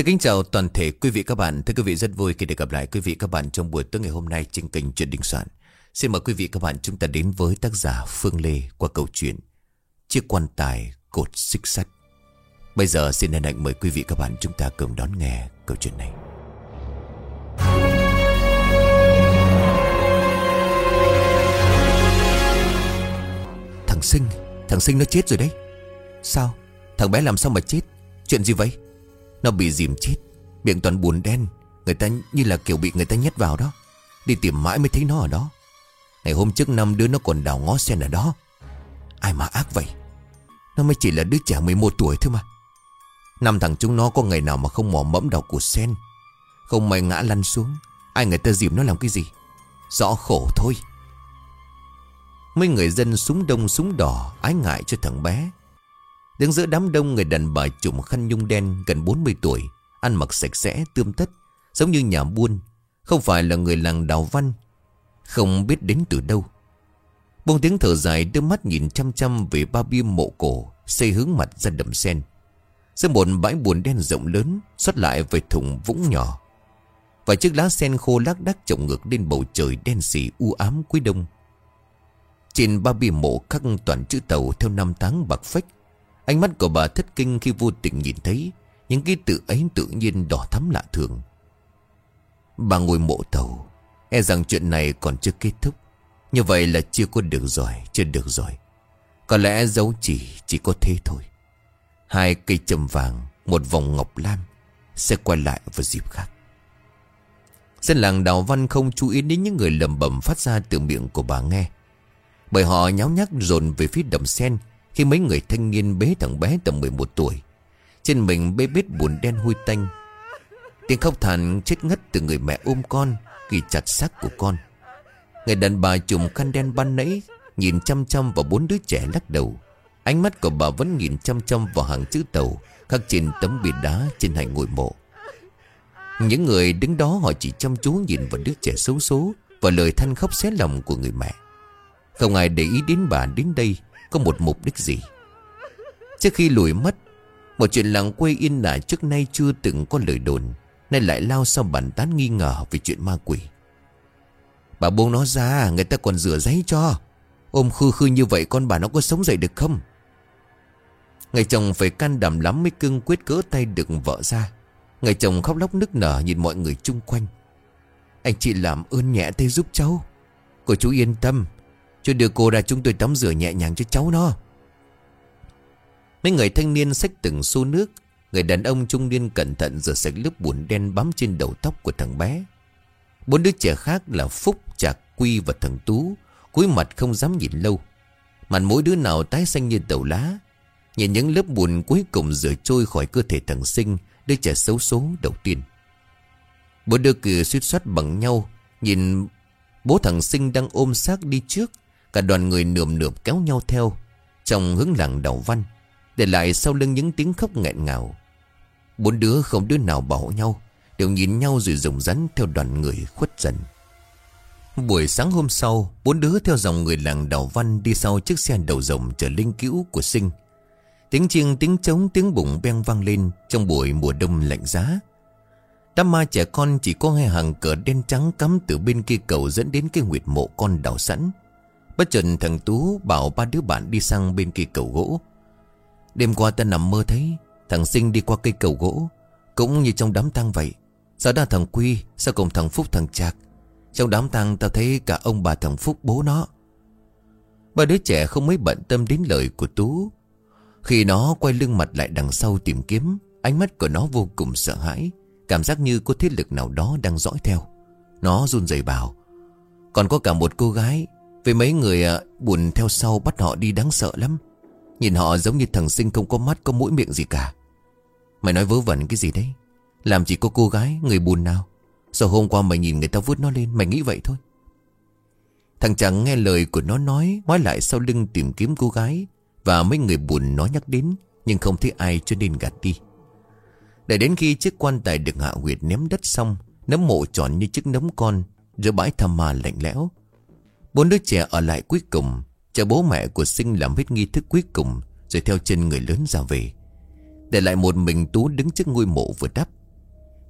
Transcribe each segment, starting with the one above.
Xin kính chào toàn thể quý vị các bạn. Thưa quý vị rất vui khi được gặp lại quý vị các bạn trong buổi tối ngày hôm nay trên kênh Chuyện Đình Soạn. Xin mời quý vị các bạn chúng ta đến với tác giả Phương Lê qua câu chuyện Chiếc quan tài cột xích sắt. Bây giờ xin hân hạnh mời quý vị các bạn chúng ta cùng đón nghe câu chuyện này. Thằng Sinh, thằng Sinh nó chết rồi đấy. Sao? Thằng bé làm sao mà chết? Chuyện gì vậy? Nó bị dìm chết. Miệng toàn buồn đen. Người ta như là kiểu bị người ta nhét vào đó. Đi tìm mãi mới thấy nó ở đó. Ngày hôm trước năm đứa nó còn đào ngó sen ở đó. Ai mà ác vậy? Nó mới chỉ là đứa trẻ 11 tuổi thôi mà. Năm thằng chúng nó có ngày nào mà không mò mẫm đào của sen? Không may ngã lăn xuống. Ai người ta dìm nó làm cái gì? Rõ khổ thôi. Mấy người dân súng đông súng đỏ Ái ngại cho thằng bé. Đứng giữa đám đông người đàn bà trùm khăn nhung đen gần 40 tuổi, Ăn mặc sạch sẽ, tươm tất, Giống như nhà buôn. Không phải là người làng đào văn, Không biết đến từ đâu. Buông tiếng thở dài, đưa mắt nhìn chăm chăm về ba bia mộ cổ, Xây hướng mặt ra đầm sen. Giữa một bãi buồn đen rộng lớn, Xuất lại về thùng vũng nhỏ. Và chiếc lá sen khô lác đác trồng ngược lên bầu trời đen xỉ u ám cuối đông. Trên ba bia mộ khắc toàn chữ tàu theo năm tháng bạc phách Ánh mắt của bà thất kinh khi vô tình nhìn thấy Những ký tự ấy tự nhiên đỏ thắm lạ thường. Bà ngồi mộ tàu E rằng chuyện này còn chưa kết thúc. Như vậy là chưa có được rồi Chưa được rồi Có lẽ dấu chỉ chỉ có thế thôi. Hai cây trầm vàng, Một vòng ngọc lam Sẽ quay lại vào dịp khác. Dân làng Đào Văn không chú ý đến những người lầm bầm phát ra từ miệng của bà nghe. Bởi họ nháo nhác dồn về phía đầm sen khi mấy người thanh niên bế thằng bé tầm 11 tuổi. Trên mình bê bết buồn đen hôi tanh. Tiếng khóc than chết ngất từ người mẹ ôm con, Ghi chặt xác của con. Người đàn bà trùm khăn đen ban nãy, Nhìn chăm chăm vào bốn đứa trẻ lắc đầu. Ánh mắt của bà vẫn nhìn chăm chăm vào hàng chữ tàu, Khắc trên tấm biển đá trên hành ngôi mộ. Những người đứng đó họ chỉ chăm chú nhìn vào đứa trẻ xấu số Và lời than khóc xé lòng của người mẹ. Không ai để ý đến bà đến đây có một mục đích gì? Trước khi lùi mất, Một chuyện làng quê yên lạ trước nay chưa từng có lời đồn, Nay lại lao sau bàn tán nghi ngờ về chuyện ma quỷ. Bà buông nó ra, Người ta còn rửa giấy cho. Ôm khư khư như vậy con bà nó có sống dậy được không? Ngày chồng phải can đảm lắm mới cưng quyết cỡ tay được vợ ra. Ngày chồng khóc lóc nức nở nhìn mọi người chung quanh. Anh chị làm ơn nhẹ tay giúp cháu. Cô chú yên tâm cho đưa cô ra chúng tôi tắm rửa nhẹ nhàng cho cháu nó. Mấy người thanh niên xách từng xô nước Người đàn ông trung niên cẩn thận rửa sạch lớp bùn đen bám trên đầu tóc của thằng bé. Bốn đứa trẻ khác là Phúc, Trạc, Quy và thằng Tú cúi mặt không dám nhìn lâu. Mặt mỗi đứa nào tái xanh như tàu lá. Nhìn những lớp bùn cuối cùng rửa trôi khỏi cơ thể thằng sinh Đứa trẻ xấu số đầu tiên. Bốn đứa kia suýt soát bằng nhau Nhìn bố thằng sinh đang ôm xác đi trước. Cả đoàn người nườm nượp kéo nhau theo, Trong hướng làng đầu văn, Để lại sau lưng những tiếng khóc nghẹn ngào. Bốn đứa không đứa nào bảo nhau, Đều nhìn nhau rồi rồng rắn theo đoàn người khuất dần. Buổi sáng hôm sau, Bốn đứa theo dòng người làng đào văn Đi sau chiếc xe đầu rồng chở linh cữu của sinh. Tiếng chiêng, tiếng trống, tiếng bụng beng vang lên Trong buổi mùa đông lạnh giá. Đám ma trẻ con chỉ có hai hàng cờ đen trắng cắm từ bên kia cầu dẫn đến cái nguyệt mộ con đào sẵn. Bất chợt thằng Tú bảo ba đứa bạn đi sang bên kia cầu gỗ. Đêm qua ta nằm mơ thấy thằng Sinh đi qua cây cầu gỗ. Cũng như trong đám tang vậy. Sao đã thằng Quy, sao cùng thằng Phúc thằng Trạc. Trong đám tang ta thấy cả ông bà thằng Phúc bố nó. Ba đứa trẻ không mấy bận tâm đến lời của Tú. Khi nó quay lưng mặt lại đằng sau tìm kiếm, ánh mắt của nó vô cùng sợ hãi. Cảm giác như có thiết lực nào đó đang dõi theo Nó run rẩy bảo Còn có cả một cô gái với mấy người à, buồn theo sau bắt họ đi đáng sợ lắm. Nhìn họ giống như thằng sinh không có mắt có mũi miệng gì cả. Mày nói vớ vẩn cái gì đấy? Làm chỉ có cô gái người buồn nào? Sao hôm qua mày nhìn người ta vứt nó lên Mày nghĩ vậy thôi? Thằng chàng nghe lời của nó nói Ngoái lại sau lưng tìm kiếm cô gái Và mấy người buồn nó nhắc đến Nhưng không thấy ai cho nên gạt đi. Để đến khi chiếc quan tài được hạ huyệt ném đất xong Nấm mộ tròn như chiếc nấm con Giữa bãi thăm mà lạnh lẽo. Bốn đứa trẻ ở lại cuối cùng, Chờ bố mẹ của sinh làm hết nghi thức cuối cùng, Rồi theo chân người lớn ra về. Để lại một mình Tú đứng trước ngôi mộ vừa đắp.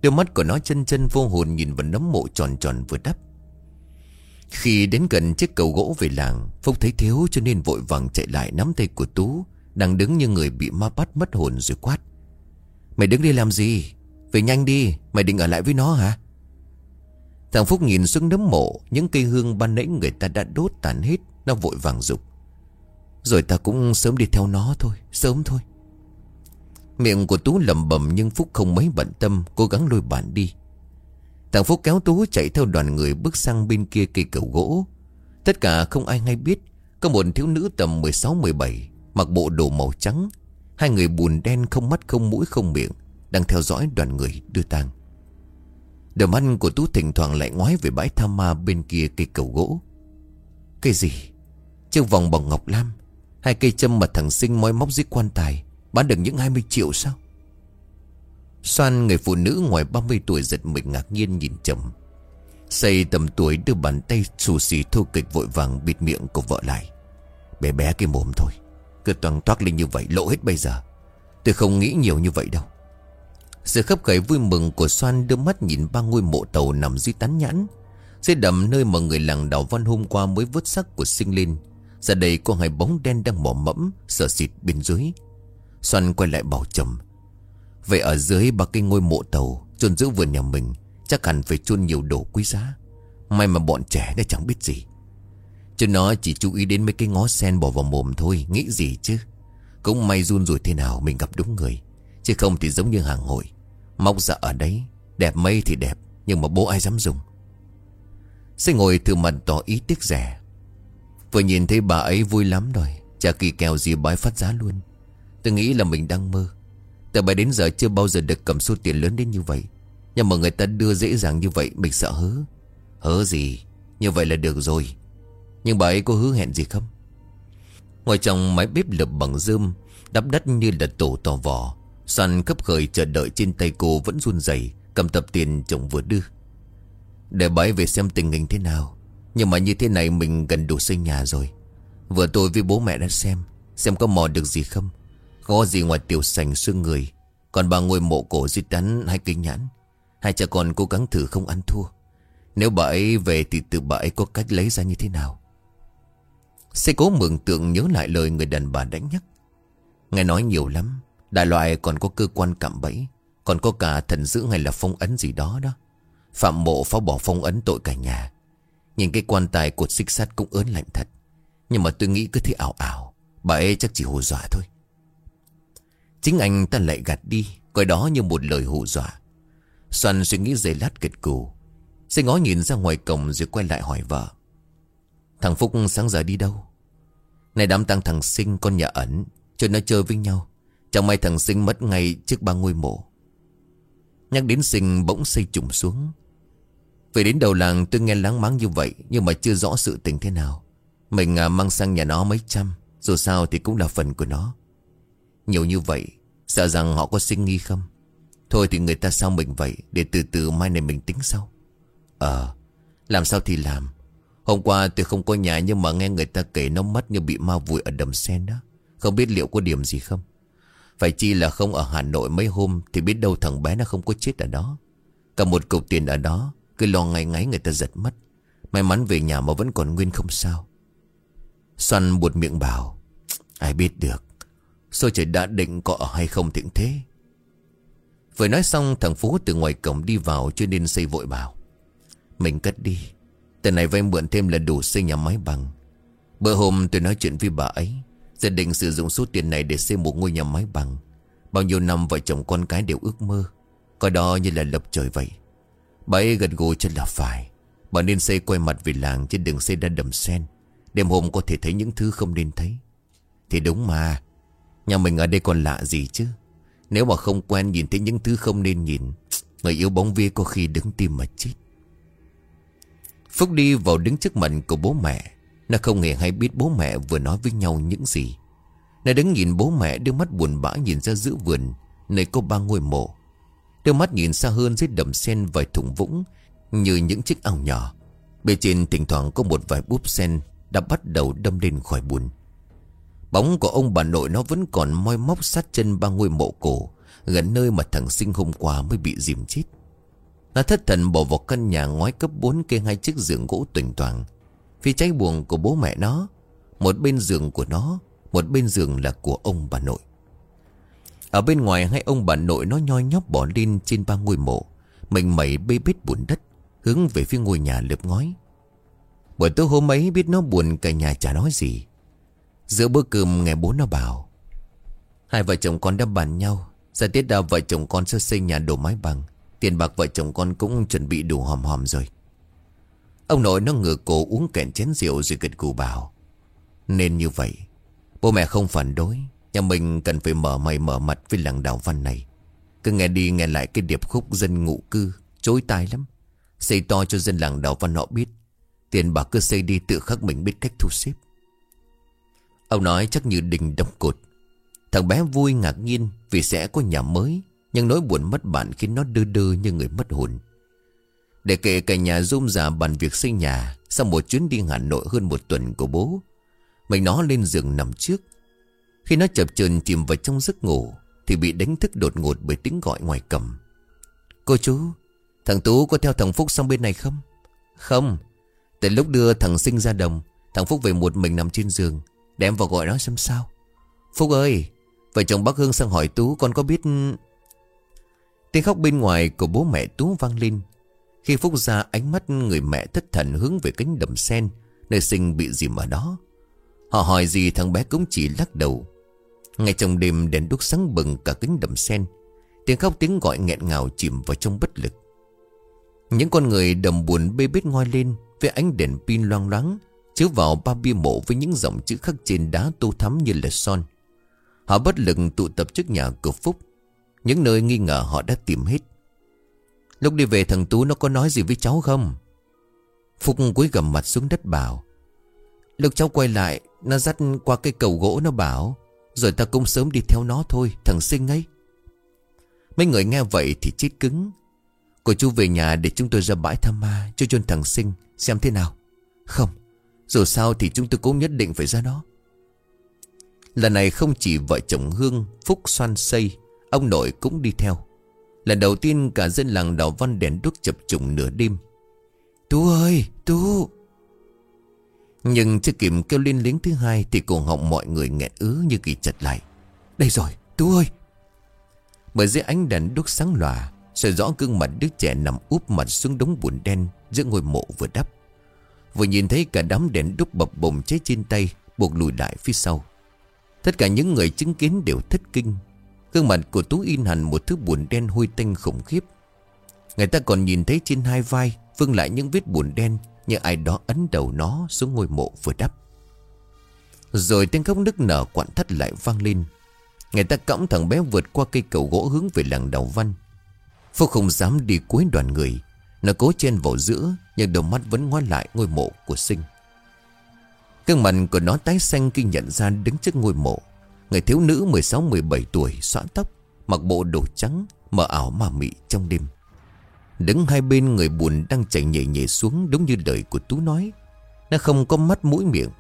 Đôi mắt của nó chân chân vô hồn nhìn vào nấm mộ tròn tròn vừa đắp. Khi đến gần chiếc cầu gỗ về làng, Phúc thấy thiếu cho nên vội vàng chạy lại nắm tay của Tú, Đang đứng như người bị ma bắt mất hồn rồi quát. Mày đứng đi làm gì? Về nhanh đi, Mày định ở lại với nó hả? Thằng Phúc nhìn xuống nấm mộ, Những cây hương ban nãy người ta đã đốt tàn hết, Nó vội vàng dục. Rồi ta cũng sớm đi theo nó thôi, Sớm thôi. Miệng của Tú lầm bầm nhưng Phúc không mấy bận tâm, Cố gắng lôi bạn đi. Thằng Phúc kéo Tú chạy theo đoàn người bước sang bên kia cây cầu gỗ. Tất cả không ai hay biết, Có một thiếu nữ tầm 16-17 Mặc bộ đồ màu trắng. Hai người bùn đen không mắt không mũi không miệng, Đang theo dõi đoàn người đưa tang. Đôi mắt của Tú thỉnh thoảng lại ngoái về bãi tham ma bên kia cây cầu gỗ. Cây gì? Chiếc vòng bằng ngọc lam, Hai cây châm mà thằng sinh moi móc dưới quan tài, Bán được những 20 triệu sao? Xoan, người phụ nữ ngoài 30 tuổi giật mình ngạc nhiên nhìn chồng Xây tầm tuổi đưa bàn tay xù xì thô kịch vội vàng bịt miệng của vợ lại. Bé bé cái mồm thôi, Cứ toàn toát lên như vậy, lộ hết bây giờ. Tôi không nghĩ nhiều như vậy đâu. Sự khấp khởi vui mừng của Xoan đưa mắt nhìn ba ngôi mộ tàu nằm dưới tán nhãn. Dưới đầm nơi mà người làng đảo văn hôm qua mới vớt sắc của sinh linh Giờ đây có hai bóng đen đang mỏ mẫm, Sợ xịt bên dưới. Xoan quay lại bảo chồng, Vậy ở dưới ba cái ngôi mộ tàu, chôn giữ vườn nhà mình, Chắc hẳn phải chôn nhiều đồ quý giá. May mà bọn trẻ đã chẳng biết gì. Chứ nó chỉ chú ý đến mấy cái ngó sen bỏ vào mồm thôi, Nghĩ gì chứ? Cũng may run rồi thế nào mình gặp đúng người. Chứ không thì giống như hàng hội Móc ra ở đấy, Đẹp mây thì đẹp, Nhưng mà bố ai dám dùng? Sẽ ngồi thử mặt tỏ ý tiếc rẻ. Vừa nhìn thấy bà ấy vui lắm rồi, Chả kỳ kèo gì bái phát giá luôn. Tôi nghĩ là mình đang mơ. Từ bài đến giờ chưa bao giờ được cầm số tiền lớn đến như vậy. Nhưng mà người ta đưa dễ dàng như vậy, Mình sợ hớ. Hớ gì? Như vậy là được rồi. Nhưng bà ấy có hứa hẹn gì không? Ngoài trong máy bếp lợp bằng rơm, Đắp đất như là tổ tò vò. Xoan cấp khởi chờ đợi trên tay cô vẫn run rẩy, Cầm tập tiền chồng vừa đưa. Để bái về xem tình hình thế nào. Nhưng mà như thế này mình gần đủ xây nhà rồi. Vừa tôi với bố mẹ đã xem Xem có mò được gì không. Có gì ngoài tiểu sành xương người. Còn bà ngồi mộ cổ di tắn hay kinh nhãn. Hai cha con cố gắng thử không ăn thua. Nếu bà ấy về thì tự bà ấy có cách lấy ra như thế nào? Sẽ cố mường tượng nhớ lại lời người đàn bà đã nhắc. Nghe nói nhiều lắm Đại loại còn có cơ quan cạm bẫy, Còn có cả thần giữ hay là phong ấn gì đó đó. Phạm mộ phá bỏ phong ấn tội cả nhà. Nhìn cái quan tài cột xích sắt cũng ớn lạnh thật. Nhưng mà tôi nghĩ cứ thế ảo ảo, Bà ấy chắc chỉ hù dọa thôi. Chính anh ta lại gạt đi, Coi đó như một lời hù dọa. Xoan suy nghĩ dày lát kịch cù. Sẽ ngó nhìn ra ngoài cổng rồi quay lại hỏi vợ. Thằng Phúc sáng giờ đi đâu? Này đám tăng thằng sinh, con nhà ẩn, Cho nó chơi với nhau. Chẳng may thằng sinh mất ngay trước ba ngôi mộ. Nhắc đến sinh bỗng xây trùng xuống. Về đến đầu làng tôi nghe láng máng như vậy Nhưng mà chưa rõ sự tình thế nào. Mình à, mang sang nhà nó mấy trăm Dù sao thì cũng là phần của nó. Nhiều như vậy Sợ rằng họ có sinh nghi không? Thôi thì người ta sao mình vậy Để từ từ mai này mình tính sau. Ờ Làm sao thì làm? Hôm qua tôi không có nhà Nhưng mà nghe người ta kể nó mất như bị ma vùi ở đầm sen đó. Không biết liệu có điểm gì không? Phải chi là không ở Hà Nội mấy hôm Thì biết đâu thằng bé nó không có chết ở đó. Cả một cục tiền ở đó, Cứ lo ngay ngáy người ta giật mất. May mắn về nhà mà vẫn còn nguyên không sao. Xoăn buột miệng bảo, Ai biết được Sao trời đã định có ở hay không thiện thế. Vừa nói xong, thằng Phú từ ngoài cổng đi vào cho nên xây vội bảo, Mình cất đi Tên này vay mượn thêm là đủ xây nhà máy bằng. Bữa hôm tôi nói chuyện với bà ấy Gia đình sử dụng số tiền này để xây một ngôi nhà mái bằng. Bao nhiêu năm vợ chồng con cái đều ước mơ. Coi đó như là lập trời vậy. Bà ấy gật gù chân là phải. Bà nên xây quay mặt về làng Chứ đừng xây ra đầm sen. Đêm hôm có thể thấy những thứ không nên thấy. Thì đúng mà. Nhà mình ở đây còn lạ gì chứ? Nếu mà không quen nhìn thấy những thứ không nên nhìn, Người yêu bóng vía có khi đứng tim mà chết. Phúc đi vào đứng trước mặt của bố mẹ. Nó không hề hay biết bố mẹ vừa nói với nhau những gì. Nó đứng nhìn bố mẹ đưa mắt buồn bã nhìn ra giữa vườn, Nơi có ba ngôi mộ. Đưa mắt nhìn xa hơn dưới đầm sen vài thùng vũng, Như những chiếc ao nhỏ. Bề trên thỉnh thoảng có một vài búp sen Đã bắt đầu đâm lên khỏi bùn Bóng của ông bà nội nó vẫn còn moi móc sát chân ba ngôi mộ cổ, Gần nơi mà thằng sinh hôm qua mới bị dìm chết. Nó thất thần bỏ vào căn nhà ngói cấp 4 kê hai chiếc giường gỗ tuỳnh toàn Phía cháy buồng của bố mẹ nó. Một bên giường của nó, Một bên giường là của ông bà nội. Ở bên ngoài, hai ông bà nội nó nhoi nhóc bỏ lên trên ba ngôi mộ Mình mẩy bê bết bùn đất, Hướng về phía ngôi nhà lợp ngói. Buổi tối hôm ấy, biết nó buồn cả nhà chả nói gì. Giữa bữa cơm, nghe bố nó bảo, Hai vợ chồng con đã bàn nhau, Ra tiết đạo vợ chồng con sẽ xây nhà đổ mái bằng, Tiền bạc vợ chồng con cũng chuẩn bị đủ hòm hòm rồi. Ông nội nó ngửa cổ uống kẹn chén rượu rồi gật gù bảo, Nên như vậy, Bố mẹ không phản đối. Nhà mình cần phải mở mày mở mặt với làng đào văn này. Cứ nghe đi nghe lại cái điệp khúc dân ngụ cư, Chối tai lắm. Xây to cho dân làng đào văn họ biết. Tiền bạc cứ xây đi tự khắc mình biết cách thu xếp. Ông nói chắc như đình đóng cột. Thằng bé vui ngạc nhiên Vì sẽ có nhà mới, Nhưng nỗi buồn mất bạn khiến nó đơ đơ như người mất hồn. Để kể cả nhà rôm rà bàn việc xây nhà, Sau một chuyến đi Hà Nội hơn một tuần của bố Mình nó lên giường nằm trước. Khi nó chập chờn chìm vào trong giấc ngủ, Thì bị đánh thức đột ngột bởi tiếng gọi ngoài cầm Cô chú, Thằng Tú có theo thằng Phúc sang bên này không? Không. Từ lúc đưa thằng Sinh ra đồng, Thằng Phúc về một mình nằm trên giường Để em vào gọi nó xem sao. Phúc ơi, Vợ chồng bác Hương sang hỏi Tú con có biết Tiếng khóc bên ngoài của bố mẹ Tú vang lên. Khi Phúc ra ánh mắt người mẹ thất thần hướng về cánh đầm sen Nơi sinh bị dìm ở đó, Họ hỏi gì thằng bé cũng chỉ lắc đầu. Ngay trong đêm đèn đúc sáng bừng cả cánh đầm sen, Tiếng khóc tiếng gọi nghẹn ngào chìm vào trong bất lực. Những con người đầm buồn bê bết ngoi lên Với ánh đèn pin loang loáng, Chiếu vào ba bia mộ với những dòng chữ khắc trên đá tô thắm như là son. Họ bất lực tụ tập trước nhà cửa Phúc, Những nơi nghi ngờ họ đã tìm hết. Lúc đi về thằng Tú nó có nói gì với cháu không? Phúc cúi gầm mặt xuống đất bảo Lúc cháu quay lại, Nó dắt qua cây cầu gỗ nó bảo, Rồi ta cũng sớm đi theo nó thôi, Thằng sinh ấy. Mấy người nghe vậy thì chết cứng. Cô chú về nhà để chúng tôi ra bãi thăm ma Cho chôn thằng sinh, Xem thế nào. Không, Dù sao thì chúng tôi cũng nhất định phải ra đó Lần này không chỉ vợ chồng Hương, Phúc xoan xây Ông nội cũng đi theo. Lần đầu tiên cả dân làng đào văn đèn đuốc chập trùng nửa đêm. Tú ơi, Tú! Nhưng chưa kịp kêu lên lính thứ hai Thì cổ họng mọi người nghẹn ứ như kỳ chặt lại. Đây rồi, Tú ơi! Bởi dưới ánh đèn đuốc sáng lòa sẽ rõ gương mặt đứa trẻ nằm úp mặt xuống đống bùn đen Giữa ngôi mộ vừa đắp. Vừa nhìn thấy cả đám đèn đúc bập bùng cháy trên tay, Buộc lùi lại phía sau. Tất cả những người chứng kiến đều thất kinh. Gương mặt của Tú in hẳn một thứ buồn đen hôi tanh khủng khiếp. Người ta còn nhìn thấy trên hai vai Vương lại những vết buồn đen Như ai đó ấn đầu nó xuống ngôi mộ vừa đắp. Rồi tiếng khóc nức nở quặn thắt lại vang lên. Người ta cõng thằng bé vượt qua cây cầu gỗ hướng về làng Đào Văn. Phúc không dám đi cuối đoàn người. Nó cố chen vào giữa, Nhưng đầu mắt vẫn ngoan lại ngôi mộ của sinh. Cương mặt của nó tái xanh khi nhận ra đứng trước ngôi mộ. Người thiếu nữ 16-17 tuổi xõa tóc, Mặc bộ đồ trắng, Mở ảo mà mị trong đêm. Đứng hai bên người buồn đang chảy nhẹ nhẹ xuống Đúng như lời của Tú nói. Nó không có mắt, mũi, miệng.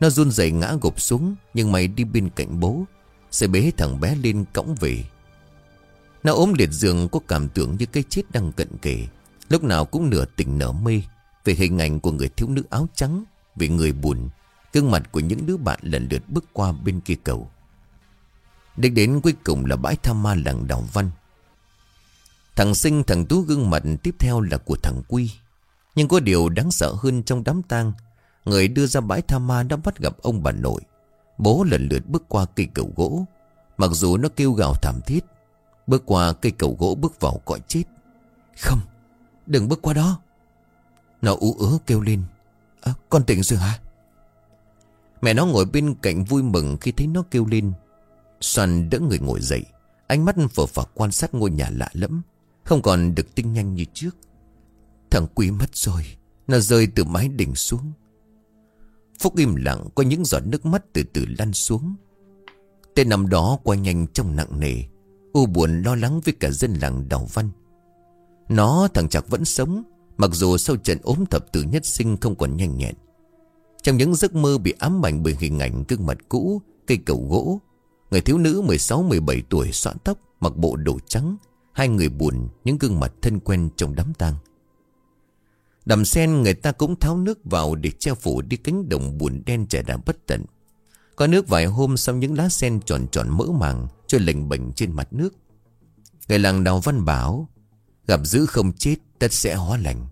Nó run rẩy ngã gục xuống, Nhưng mày đi bên cạnh bố, Sẽ bế thằng bé lên cõng về. Nó ốm liệt giường, có cảm tưởng như cái chết đang cận kề. Lúc nào cũng nửa tỉnh nở mê Về hình ảnh của người thiếu nữ áo trắng về người buồn. Gương mặt của những đứa bạn lần lượt bước qua bên kia cầu. Đích đến cuối cùng là bãi tham ma làng Đào Văn. Thằng Sinh thằng Tú gương mặt tiếp theo là của thằng Quy. Nhưng có điều đáng sợ hơn trong đám tang Người đưa ra bãi tham ma đã bắt gặp ông bà nội. Bố lần lượt bước qua cây cầu gỗ. Mặc dù nó kêu gào thảm thiết Bước qua cây cầu gỗ bước vào cõi chết. Không Đừng bước qua đó. Nó ú ớ kêu lên. À, Con tỉnh rồi hả? Mẹ nó ngồi bên cạnh vui mừng khi thấy nó kêu lên. Soàn đỡ người ngồi dậy. Ánh mắt phở phạc quan sát ngôi nhà lạ lẫm. Không còn được tinh nhanh như trước. Thằng Quý mất rồi. Nó rơi từ mái đỉnh xuống. Phúc im lặng, Có những giọt nước mắt từ từ lăn xuống. Tên năm đó qua nhanh trong nặng nề, U buồn lo lắng với cả dân làng Đào Văn. Nó, thằng Chạc vẫn sống, Mặc dù sau trận ốm thập tử nhất sinh không còn nhanh nhẹn. Trong những giấc mơ bị ám ảnh bởi hình ảnh gương mặt cũ, Cây cầu gỗ Người thiếu nữ 16-17 tuổi xõa tóc, Mặc bộ đồ trắng. Hai người buồn, Những gương mặt thân quen trong đám tang. Đầm sen người ta cũng tháo nước vào Để che phủ đi cánh đồng buồn đen trẻ đã bất tận. Có nước vài hôm Sau những lá sen tròn tròn mỡ màng, Trôi lệnh bệnh trên mặt nước. Người làng đào văn bảo, Gặp giữ không chết, tất sẽ hóa lành.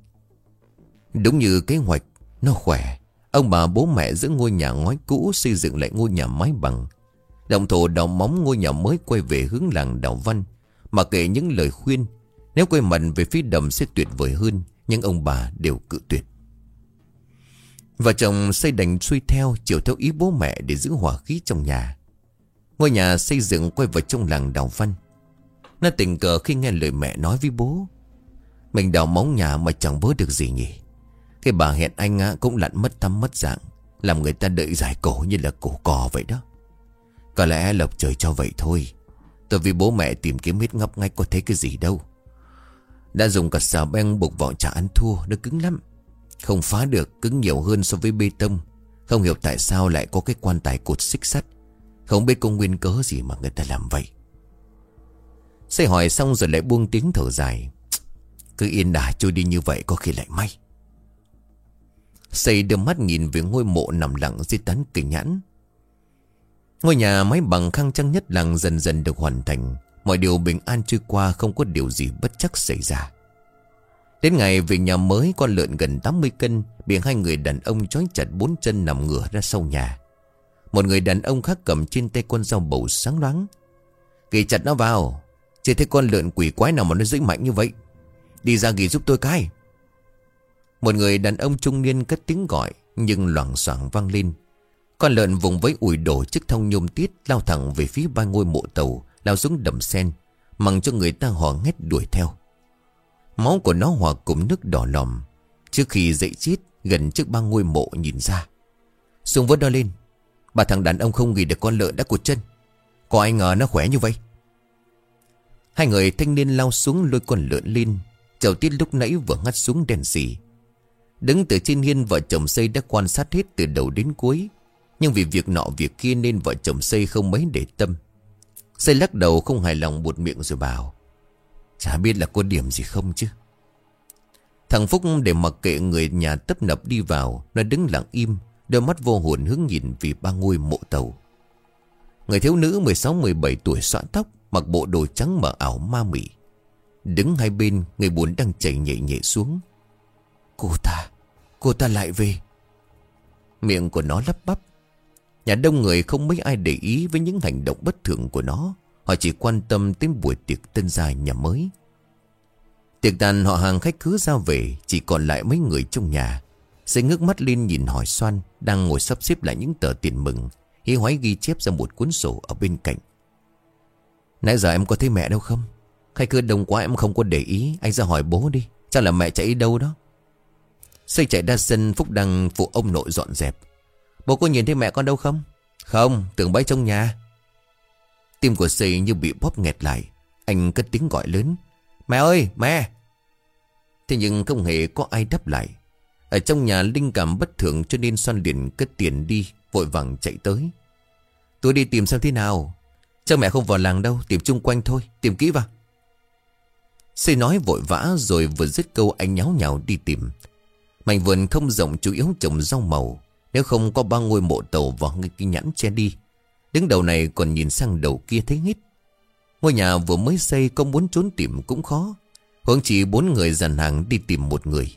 Đúng như kế hoạch, Nó khỏe. Ông bà bố mẹ giữ ngôi nhà ngói cũ, Xây dựng lại ngôi nhà mái bằng. Đồng thổ đào móng ngôi nhà mới quay về hướng làng đào văn. Mà kể những lời khuyên, Nếu quay mặt về phía đầm sẽ tuyệt vời hơn, Nhưng ông bà đều cự tuyệt. Vợ chồng xây đành xuôi theo, Chiều theo ý bố mẹ để giữ hòa khí trong nhà. Ngôi nhà xây dựng quay vào trong làng đào văn. Nó tình cờ khi nghe lời mẹ nói với bố. Mình đào móng nhà mà chẳng vớ được gì nhỉ. Cái bà hẹn anh cũng lặn mất tâm mất dạng, Làm người ta đợi giải cổ như là cổ cò vậy đó. Có lẽ lộc trời cho vậy thôi. Tôi vì bố mẹ tìm kiếm hết ngóc ngay có thấy cái gì đâu. Đã dùng cả xà beng buộc vào chả ăn thua, Nó cứng lắm. Không phá được, cứng nhiều hơn so với bê tông. Không hiểu tại sao lại có cái quan tài cột xích sắt. Không biết công nguyên cớ gì mà người ta làm vậy. Xây hỏi xong rồi lại buông tiếng thở dài. Cứ yên đà trôi đi như vậy có khi lại may. Xây đưa mắt nhìn về ngôi mộ nằm lặng dưới tán kỳ nhãn. Ngôi nhà máy bằng khang trang nhất làng dần dần được hoàn thành. Mọi điều bình an trôi qua, không có điều gì bất chắc xảy ra. Đến ngày về nhà mới, con lợn gần 80 cân, Bị hai người đàn ông trói chặt bốn chân nằm ngửa ra sau nhà. Một người đàn ông khác cầm trên tay con dao bầu sáng loáng. Ghi chặt nó vào. Chỉ thấy con lợn quỷ quái nào mà nó dữ mạnh như vậy. Đi ra ghi giúp tôi cái. Một người đàn ông trung niên cất tiếng gọi, Nhưng loảng xoảng vang lên. Con lợn vùng với ủi đổ chiếc thông nhôm tiết Lao thẳng về phía ba ngôi mộ tàu, Lao xuống đầm sen Mằng cho người ta hò hét đuổi theo. Máu của nó hòa cùng nước đỏ lòm, Trước khi dậy chết Gần trước ba ngôi mộ nhìn ra. Xuống vớt đo lên. Bà thằng đàn ông không ghi được con lợn đã cụt chân. Có ai ngờ nó khỏe như vậy? Hai người thanh niên lao xuống lôi con lợn lên. Chầu tiết lúc nãy vừa ngắt xuống đèn xì. Đứng từ trên hiên vợ chồng xây đã quan sát hết từ đầu đến cuối. Nhưng vì việc nọ việc kia nên vợ chồng xây không mấy để tâm. Xây lắc đầu không hài lòng buột miệng rồi bảo, Chả biết là có điểm gì không chứ. Thằng Phúc để mặc kệ người nhà tấp nập đi vào, Nó đứng lặng im, Đôi mắt vô hồn hướng nhìn vì ba ngôi mộ tàu. Người thiếu nữ 16-17 tuổi xõa tóc, Mặc bộ đồ trắng mở ảo ma mị, Đứng hai bên, Người buồn đang chảy nhẹ nhẹ xuống. Cô ta Cô ta lại về. Miệng của nó lắp bắp. Nhà đông người không mấy ai để ý Với những hành động bất thường của nó. Họ chỉ quan tâm đến buổi tiệc tân gia nhà mới. Tiệc tàn họ hàng khách cứ ra về, Chỉ còn lại mấy người trong nhà. Sẽ ngước mắt lên nhìn hỏi xoan Đang ngồi sắp xếp lại những tờ tiền mừng. Hi hoái ghi chép ra một cuốn sổ ở bên cạnh. Nãy giờ em có thấy mẹ đâu không? Khách cứ đông quá em không có để ý, Anh ra hỏi bố đi. Chắc là mẹ chạy đi đâu đó. Xây chạy ra sân, Phúc đang phụ ông nội dọn dẹp. Bố có nhìn thấy mẹ con đâu không? Không, tưởng bấy trong nhà. Tim của xây như bị bóp nghẹt lại. Anh cất tiếng gọi lớn. Mẹ ơi, mẹ! Thế nhưng không hề có ai đáp lại. Ở trong nhà linh cảm bất thường cho nên xoan liền cất tiền đi, Vội vàng chạy tới. Tôi đi tìm xem thế nào. Chắc mẹ không vào làng đâu, Tìm chung quanh thôi, Tìm kỹ vào. Xây nói vội vã rồi vừa dứt câu anh nháo nhào đi tìm. Mảnh vườn không rộng chủ yếu trồng rau màu. Nếu không có ba ngôi mộ tàu và ngay cái nhãn che đi, Đứng đầu này còn nhìn sang đầu kia thấy hít Ngôi nhà vừa mới xây có muốn trốn tìm cũng khó Hướng chỉ bốn người dàn hàng đi tìm một người.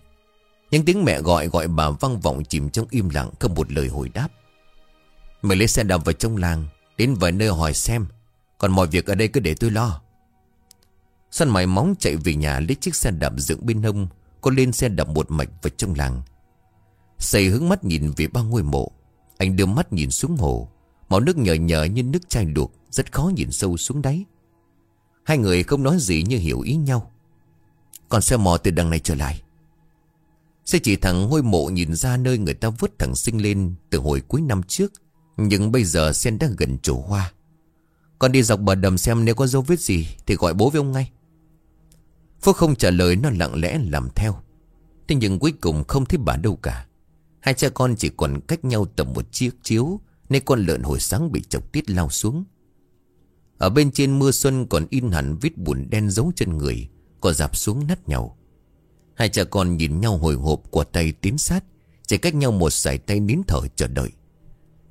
Những tiếng mẹ gọi gọi bà vang vọng chìm trong im lặng Không một lời hồi đáp. Mày lấy xe đạp vào trong làng, Đến vài nơi hỏi xem, Còn mọi việc ở đây cứ để tôi lo. Săn mày móng chạy về nhà lấy chiếc xe đạp dựng bên hông, Cô lên xe đạp một mạch vào trong làng. Xây hướng mắt nhìn về ba ngôi mộ. Anh đưa mắt nhìn xuống hồ. Màu nước nhờ nhờ như nước chai luộc, Rất khó nhìn sâu xuống đáy. Hai người không nói gì như hiểu ý nhau. Còn xe mò từ đằng này trở lại. Xe chỉ thẳng ngôi mộ nhìn ra nơi người ta vứt thằng sinh lên Từ hồi cuối năm trước, Nhưng bây giờ sen đã gần chỗ hoa. Con đi dọc bờ đầm xem nếu có dấu vết gì Thì gọi bố với ông ngay. Phúc không trả lời, nó lặng lẽ làm theo. Thế nhưng cuối cùng không thấy bà đâu cả. Hai cha con chỉ còn cách nhau tầm một chiếc chiếu, Nên con lợn hồi sáng bị chọc tiết lao xuống. Ở bên trên mưa xuân còn in hẳn vết bùn đen dấu chân người Còn dạp xuống nát nhau. Hai cha con nhìn nhau hồi hộp của tay tiến sát, Chỉ cách nhau một sải tay nín thở chờ đợi.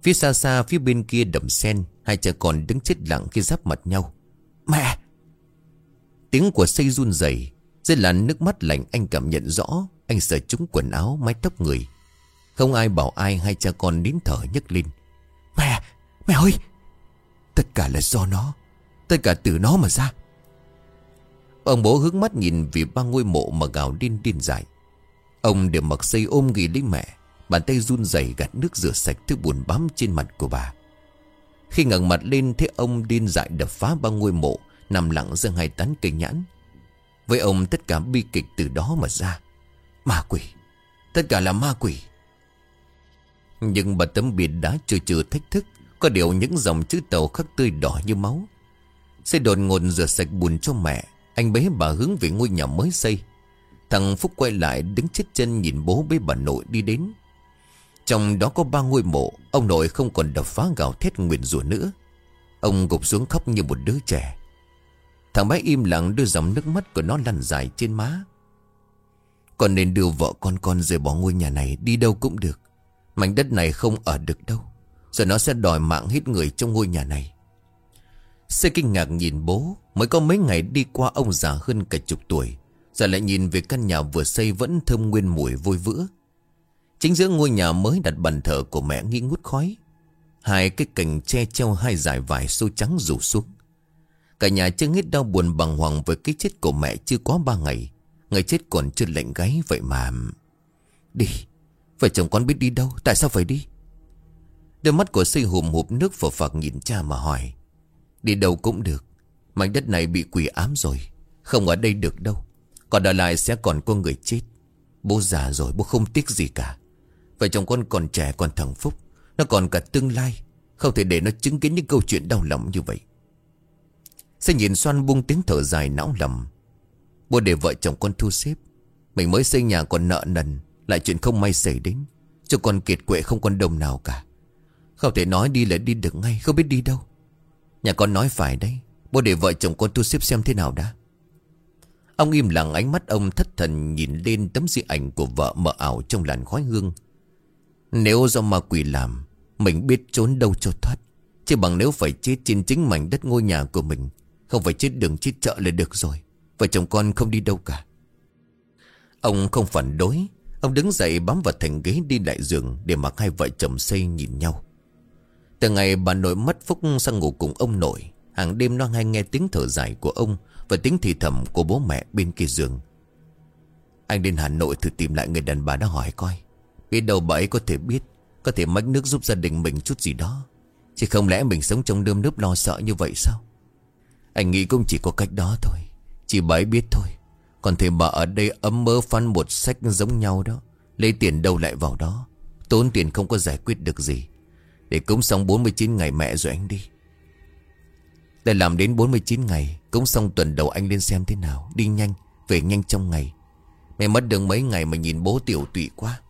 Phía xa xa, phía bên kia đầm sen, Hai cha con đứng chết lặng khi giáp mặt nhau. Mẹ! Tiếng của xây run rẩy Dưới làn nước mắt lạnh, anh cảm nhận rõ, Anh sợ trúng quần áo mái tóc người. Không ai bảo ai hai cha con nín thở nhấc lên. Mẹ Mẹ ơi! Tất cả là do nó. Tất cả từ nó mà ra. Ông bố hướng mắt nhìn vì ba ngôi mộ mà gào điên điên dài Ông đều mặc xây ôm ghi lấy mẹ, Bàn tay run rẩy gạt nước rửa sạch thứ buồn bám trên mặt của bà. Khi ngẩng mặt lên thấy ông điên dại đập phá ba ngôi mộ, Nằm lặng giữa hai tán cây nhãn. Với ông tất cả bi kịch từ đó mà ra. Ma quỷ. Tất cả là ma quỷ. Nhưng bà tấm biển đã trừ trừ thách thức, Có điều những dòng chữ tàu khắc tươi đỏ như máu. Xây đột ngột rửa sạch bùn cho mẹ, Anh bế bà hướng về ngôi nhà mới xây. Thằng Phúc quay lại đứng chết chân nhìn bố với bà nội đi đến. Trong đó có ba ngôi mộ, Ông nội không còn đập phá gào thét nguyện rủa nữa. Ông gục xuống khóc như một đứa trẻ. Thằng bé im lặng đưa dòng nước mắt của nó lăn dài trên má. Con nên đưa vợ con con rời bỏ ngôi nhà này Đi đâu cũng được. Mảnh đất này không ở được đâu Rồi nó sẽ đòi mạng hết người trong ngôi nhà này. Xê kinh ngạc nhìn bố, Mới có mấy ngày đi qua ông già hơn cả chục tuổi, Giờ lại nhìn về căn nhà vừa xây Vẫn thơm nguyên mùi vôi vữa. Chính giữa ngôi nhà mới đặt bàn thờ của mẹ nghi ngút khói, Hai cái cành tre treo hai dải vải xô trắng rủ xuống. Cả nhà chưa hết đau buồn bằng hoàng với cái chết của mẹ chưa có ba ngày Ngày chết còn chưa lạnh gáy vậy mà. Đi vậy chồng con biết đi đâu? Tại sao phải đi? Đôi mắt của xây hùm hụp nước phở phạc nhìn cha mà hỏi. Đi đâu cũng được. Mảnh đất này bị quỷ ám rồi. Không ở đây được đâu. Còn ở lại sẽ còn có người chết. Bố già rồi, bố không tiếc gì cả. Vậy chồng con còn trẻ, còn thằng Phúc. Nó còn cả tương lai. Không thể để nó chứng kiến những câu chuyện đau lòng như vậy. Sẽ nhìn xoan buông tiếng thở dài não lầm. Bố để vợ chồng con thu xếp. Mình mới xây nhà còn nợ nần. Lại chuyện không may xảy đến Cho con kiệt quệ không còn đồng nào cả Không thể nói đi là đi được ngay Không biết đi đâu Nhà con nói phải đấy Bố để vợ chồng con thu xếp xem thế nào đã Ông im lặng ánh mắt ông thất thần nhìn lên tấm di ảnh của vợ mờ ảo trong làn khói hương. Nếu do ma quỷ làm, mình biết trốn đâu cho thoát. Chứ bằng nếu phải chết trên chính mảnh đất ngôi nhà của mình, không phải chết đường chết chợ là được rồi. Vợ chồng con không đi đâu cả. Ông không phản đối, ông đứng dậy bám vào thành ghế đi lại giường để mặc hai vợ chồng xây nhìn nhau. Từ ngày bà nội mất Phúc sang ngủ cùng ông nội, hàng đêm nó hay nghe tiếng thở dài của ông, và tiếng thì thầm của bố mẹ bên kia giường. Anh đến Hà Nội thử tìm lại người đàn bà đã hỏi coi. Biết đâu bà ấy có thể biết Có thể mách nước giúp gia đình mình chút gì đó. Chứ không lẽ mình sống trong đơm nớp lo sợ như vậy sao? Anh nghĩ cũng chỉ có cách đó thôi Chỉ bà ấy biết thôi. Còn thầy bà ở đây ấm mơ phăn một sách giống nhau đó. Lấy tiền đâu lại vào đó? Tốn tiền không có giải quyết được gì. Để cúng xong 49 ngày mẹ rồi anh đi. Để làm đến 49 ngày cúng xong tuần đầu anh lên xem thế nào. Đi nhanh, về nhanh trong ngày. Mẹ mất được mấy ngày mà nhìn bố tiểu tụy quá.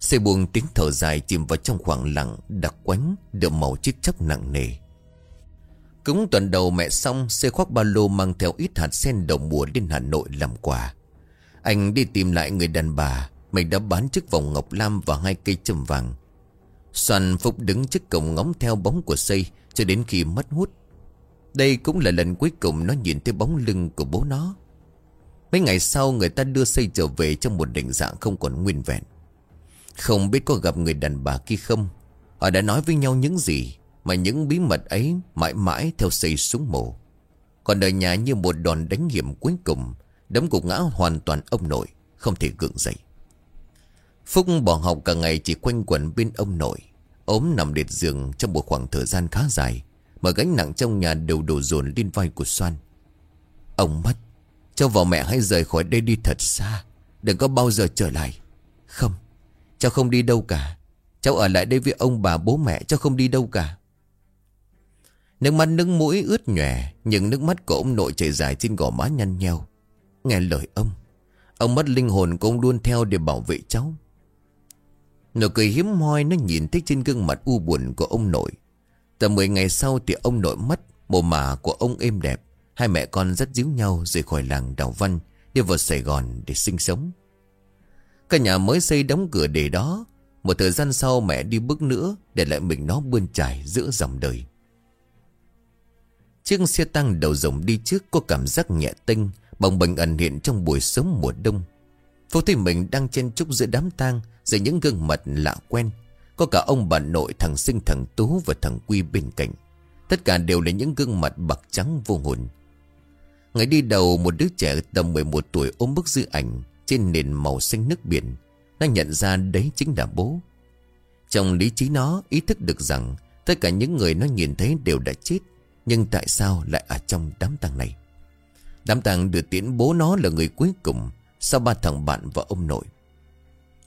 Xe buông tiếng thở dài chìm vào trong khoảng lặng Đặc quánh đượm màu chiếc chóc nặng nề. Cúng tuần đầu mẹ xong, Xe khoác ba lô mang theo ít hạt sen đầu mùa lên Hà Nội làm quà. Anh đi tìm lại người đàn bà, Mình đã bán chiếc vòng ngọc lam và hai cây châm vàng. Soàn Phúc đứng trước cổng ngóng theo bóng của xây, cho đến khi mất hút. Đây cũng là lần cuối cùng nó nhìn thấy bóng lưng của bố nó. Mấy ngày sau, người ta đưa xây trở về trong một định dạng không còn nguyên vẹn. Không biết có gặp người đàn bà kia không? Họ đã nói với nhau những gì? Mà những bí mật ấy mãi mãi theo xây xuống mồ. Còn đời nhà như một đòn đánh hiểm cuối cùng, Đấm cục ngã hoàn toàn ông nội, Không thể gượng dậy. Phúc bỏ học cả ngày chỉ quanh quẩn bên ông nội, ốm nằm liệt giường trong một khoảng thời gian khá dài, Mà gánh nặng trong nhà đều đổ dồn lên vai của Soan. Ông mất Cháu vào mẹ hãy rời khỏi đây đi thật xa, Đừng có bao giờ trở lại. Không, Cháu không đi đâu cả, Cháu ở lại đây với ông bà bố mẹ, Cháu không đi đâu cả. Nước mắt nước mũi ướt nhòe, Nhưng nước mắt của ông nội chảy dài trên gò má nhăn nheo. Nghe lời ông Ông mất linh hồn của ông luôn theo để bảo vệ cháu. Nụ cười hiếm hoi nó nhìn thấy trên gương mặt u buồn của ông nội. Tầm 10 ngày sau thì ông nội mất Mồ mả của ông êm đẹp. Hai mẹ con rất díu nhau rời khỏi làng Đào Văn, Đi vào Sài Gòn để sinh sống. Căn nhà mới xây đóng cửa để đó. Một thời gian sau mẹ đi bước nữa Để lại mình nó bươn trải giữa dòng đời. Chiếc xe tăng đầu rồng đi trước Có cảm giác nhẹ tinh Bồng bềnh ẩn hiện trong buổi sớm mùa đông. Phố thấy mình đang chen trúc giữa đám tang, Giữa những gương mặt lạ quen. Có cả ông bà nội thằng sinh, thằng Tú Và thằng Quy bên cạnh. Tất cả đều là những gương mặt bạc trắng vô hồn. Ngày đi đầu, một đứa trẻ tầm 11 tuổi ôm bức dư ảnh Trên nền màu xanh nước biển Nó nhận ra đấy chính là bố. Trong lý trí nó, ý thức được rằng Tất cả những người nó nhìn thấy đều đã chết. Nhưng tại sao lại ở trong đám tang này Đám tang được tiễn bố nó là người cuối cùng Sau ba thằng bạn và ông nội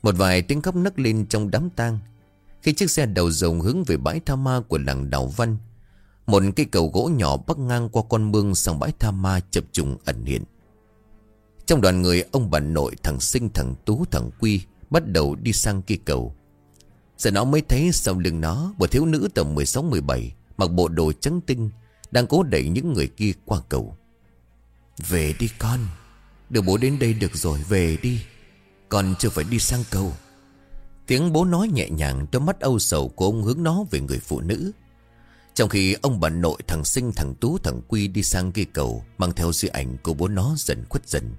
Một vài tiếng khóc nấc lên trong đám tang, Khi chiếc xe đầu rồng hướng về bãi tha ma của làng Đào Văn, một cây cầu gỗ nhỏ bắc ngang qua con mương sang bãi tha ma chập trùng ẩn hiện. Trong đoàn người, ông bà nội, thằng sinh, thằng tú, thằng quy bắt đầu đi sang cây cầu. Giờ nó mới thấy sau lưng nó một thiếu nữ tầm 16-17 mặc bộ đồ trắng tinh đang cố đẩy những người kia qua cầu. Về đi con, đưa bố đến đây được rồi, về đi. Con chưa phải đi sang cầu. Tiếng bố nói nhẹ nhàng trong mắt âu sầu của ông hướng nó về người phụ nữ. Trong khi ông bà nội thằng Sinh thằng Tú thằng Quy đi sang cây cầu Mang theo di ảnh của bố nó dần khuất dần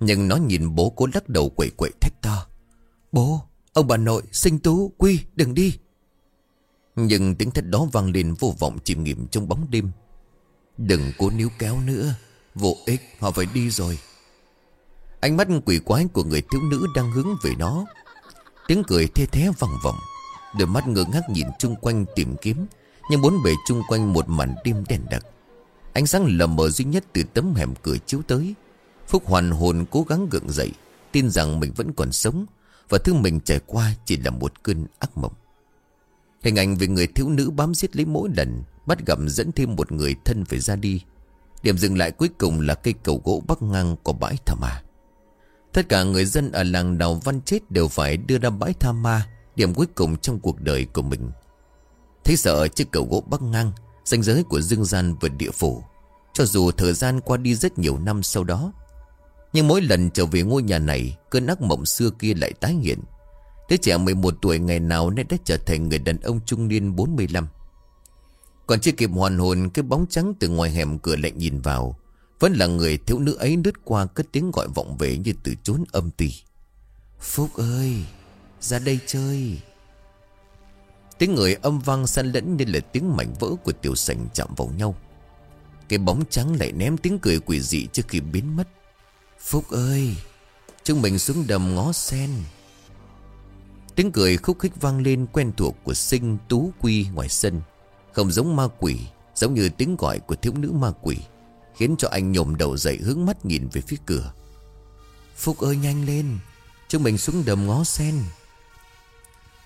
Nhưng nó nhìn bố cố lắc đầu quậy quậy thách to Bố, ông bà nội, Sinh Tú, Quy, đừng đi nhưng tiếng thét đó vang lên vô vọng chìm nghiệm trong bóng đêm. Đừng cố níu kéo nữa Vô ích, họ phải đi rồi. Ánh mắt quỷ quái của người thiếu nữ đang hướng về nó. Tiếng cười thê thé vang vọng. Đôi mắt ngơ ngác nhìn chung quanh tìm kiếm nhưng bốn bề chung quanh một màn đêm đen đặc. Ánh sáng lờ mờ duy nhất từ tấm hẻm cửa chiếu tới. Phúc hoàn hồn cố gắng gượng dậy Tin rằng mình vẫn còn sống Và thứ mình trải qua chỉ là một cơn ác mộng. Hình ảnh về người thiếu nữ bám giết lấy mỗi lần, Bắt gặp dẫn thêm một người thân phải ra đi. Điểm dừng lại cuối cùng là cây cầu gỗ bắc ngang của bãi Tha Ma. Tất cả người dân ở làng Đào Văn Chết đều phải đưa ra bãi Tha Ma, Điểm cuối cùng trong cuộc đời của mình. Thấy sợ chiếc cầu gỗ bắc ngang, ranh giới của dương gian vượt địa phủ. Cho dù thời gian qua đi rất nhiều năm sau đó, Nhưng mỗi lần trở về ngôi nhà này, Cơn ác mộng xưa kia lại tái hiện. Đứa trẻ 11 tuổi ngày nào nay đã trở thành người đàn ông trung niên 45 Còn chưa kịp hoàn hồn, Cái bóng trắng từ ngoài hẻm cửa lại nhìn vào. Vẫn là người thiếu nữ ấy lướt qua Cất tiếng gọi vọng về như từ chốn âm tì. Phúc ơi, Ra đây chơi. Tiếng người âm vang san lẫn như là tiếng mảnh vỡ của tiểu sành chạm vào nhau. Cái bóng trắng lại ném tiếng cười quỷ dị trước khi biến mất. Phúc ơi, Chúng mình xuống đầm ngó sen. Tiếng cười khúc khích vang lên quen thuộc của sinh tú quy ngoài sân. Không giống ma quỷ, Giống như tiếng gọi của thiếu nữ ma quỷ, Khiến cho anh nhổm đầu dậy hướng mắt nhìn về phía cửa. Phúc ơi, nhanh lên, Chúng mình xuống đầm ngó sen.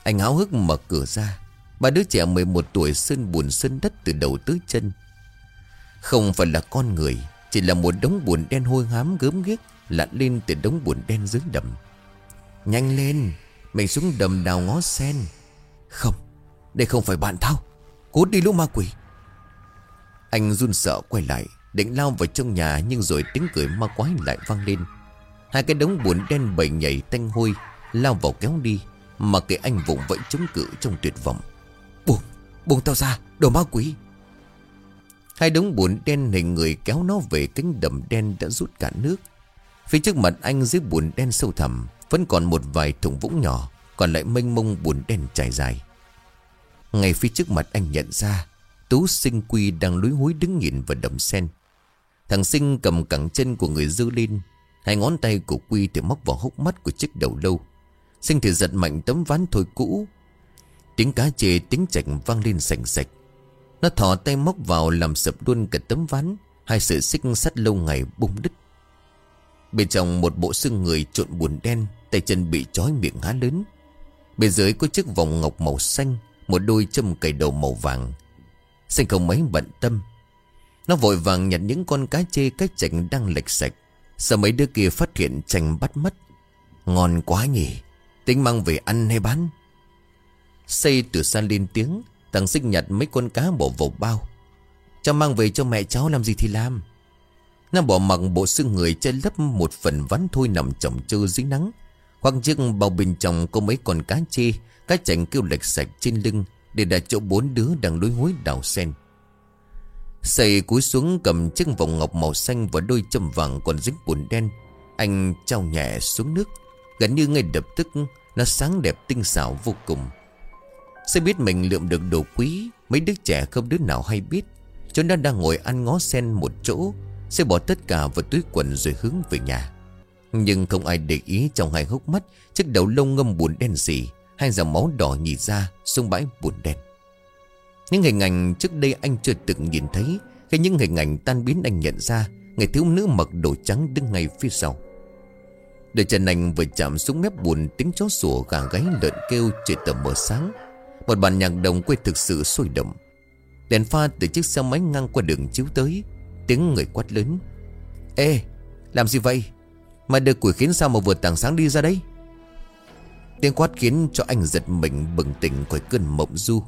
Anh háo hức mở cửa ra. Ba đứa trẻ 11 tuổi sơn buồn sơn đất từ đầu tới chân. Không phải là con người, Chỉ là một đống buồn đen hôi hám gớm ghiếc Lặn lên từ đống buồn đen dưới đầm. Nhanh lên mình xuống đầm đào ngó sen. Không Đây không phải bạn thao Cút đi lũ ma quỷ. Anh run sợ quay lại Định lao vào trong nhà Nhưng rồi tiếng cười ma quái lại vang lên. Hai cái đống buồn đen bầy nhảy tanh hôi Lao vào kéo đi Mà kệ anh vùng vẫy chống cự trong tuyệt vọng. Buông, buông tao ra, đồ ma quỷ. Hai đống bùn đen hình người kéo nó về cánh đầm đen đã rút cả nước. Phía trước mặt anh dưới bùn đen sâu thẳm vẫn còn một vài thùng vũng nhỏ, Còn lại mênh mông bùn đen trải dài. Ngay phía trước mặt anh nhận ra, Tú sinh quy đang lúi húi đứng nhìn vào đầm sen. Thằng sinh cầm cẳng chân của người dư lên, Hai ngón tay của quy thì móc vào hốc mắt của chiếc đầu lâu. Sinh thì giật mạnh tấm ván thôi cũ. Tiếng cá chê, tiếng chạch vang lên sành sạch. Nó thỏ tay móc vào làm sập luôn cả tấm ván, Hai sự xích sắt lâu ngày bung đứt. Bên trong một bộ xương người trộn buồn đen Tay chân bị trói miệng há lớn. Bên dưới có chiếc vòng ngọc màu xanh, Một đôi châm cầy đầu màu vàng. Xanh không mấy bận tâm. Nó vội vàng nhặt những con cá chê cách chảnh đang lệch sạch. Sợ mấy đứa kia phát hiện chành bắt mất Ngon quá nhỉ. Tính mang về ăn hay bán? Xây từ xa lên tiếng, Thằng xích nhặt mấy con cá bỏ vào bao. Cháu mang về cho mẹ cháu làm gì thì làm. Nó bỏ mặc bộ xương người che lấp một phần ván thôi nằm chồng chơ dưới nắng khoang chiếc bao bên trong có mấy con cá chê, Cá chảnh kêu lệch sạch trên lưng, Để đặt chỗ bốn đứa đang đối hối đào sen. Xây cúi xuống cầm chiếc vòng ngọc màu xanh Và đôi châm vàng còn dính bùn đen. Anh trao nhẹ xuống nước, Gần như ngay lập tức Nó sáng đẹp tinh xảo vô cùng. Sẽ biết mình lượm được đồ quý, Mấy đứa trẻ không đứa nào hay biết. Chúng nó đang ngồi ăn ngó sen một chỗ Sẽ bỏ tất cả vào túi quần rồi hướng về nhà. Nhưng không ai để ý trong hai hốc mắt, Chiếc đầu lông ngâm bùn đen xì Hai dòng máu đỏ nhì ra, xuống bãi bùn đen. Những hình ảnh trước đây anh chưa từng nhìn thấy, Khi những hình ảnh tan biến anh nhận ra, Người thiếu nữ mặc đồ trắng đứng ngay phía sau. Đôi chân anh vừa chạm xuống mép bùn, Tiếng chó sủa gà gáy lợn kêu trời tầm mờ sáng. Một bàn nhạc đồng quê thực sự sôi động. Đèn pha từ chiếc xe máy ngang qua đường chiếu tới, Tiếng người quát lớn. Ê, làm gì vậy? Mà được quỷ khiến sao mà vừa tảng sáng đi ra đây? Tiếng quát khiến cho anh giật mình bừng tỉnh khỏi cơn mộng du.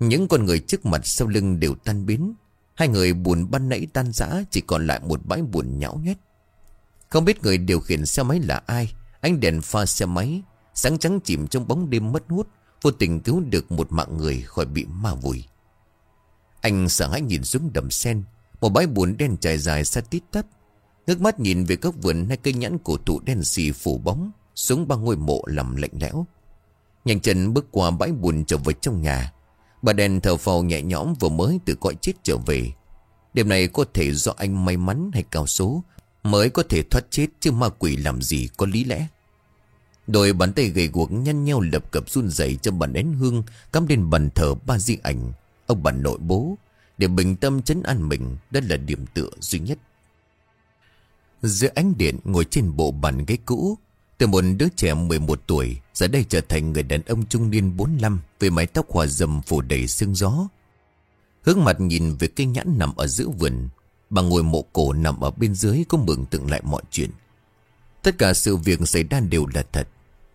Những con người trước mặt sau lưng đều tan biến. Hai người buồn ban nãy tan rã, Chỉ còn lại một bãi buồn nhão nhét. Không biết người điều khiển xe máy là ai. Ánh đèn pha xe máy, Sáng trắng chìm trong bóng đêm mất hút Vô tình cứu được một mạng người khỏi bị ma vùi. Anh sợ hãi nhìn xuống đầm sen, Một bãi buồn đen trải dài xa tít tắp. Ngước mắt nhìn về các vườn hai cây nhãn cổ thụ đen xì phủ bóng, xuống ba ngôi mộ lầm lạnh lẽo. Nhanh chân bước qua bãi bùn trở về trong nhà. Bà đèn thở phào nhẹ nhõm vừa mới từ cõi chết trở về. Đêm này có thể do anh may mắn hay cao số Mới có thể thoát chết chứ ma quỷ làm gì có lý lẽ. Đôi bàn tay gầy guộc nhăn nhau lập cập run rẩy cho bàn nén hương Cắm lên bàn thờ ba di ảnh. Ông bà nội bố, Để bình tâm chấn an mình, Đó là điểm tựa duy nhất. Giữa ánh điện ngồi trên bộ bàn ghế cũ, từ một đứa trẻ 11 tuổi, Giờ đây trở thành người đàn ông trung niên 45 Với mái tóc hòa dầm phủ đầy sương gió. Hướng mặt nhìn về cây nhãn nằm ở giữa vườn, Bà ngồi mộ cổ nằm ở bên dưới Có mường tượng lại mọi chuyện. Tất cả sự việc xảy ra đều là thật.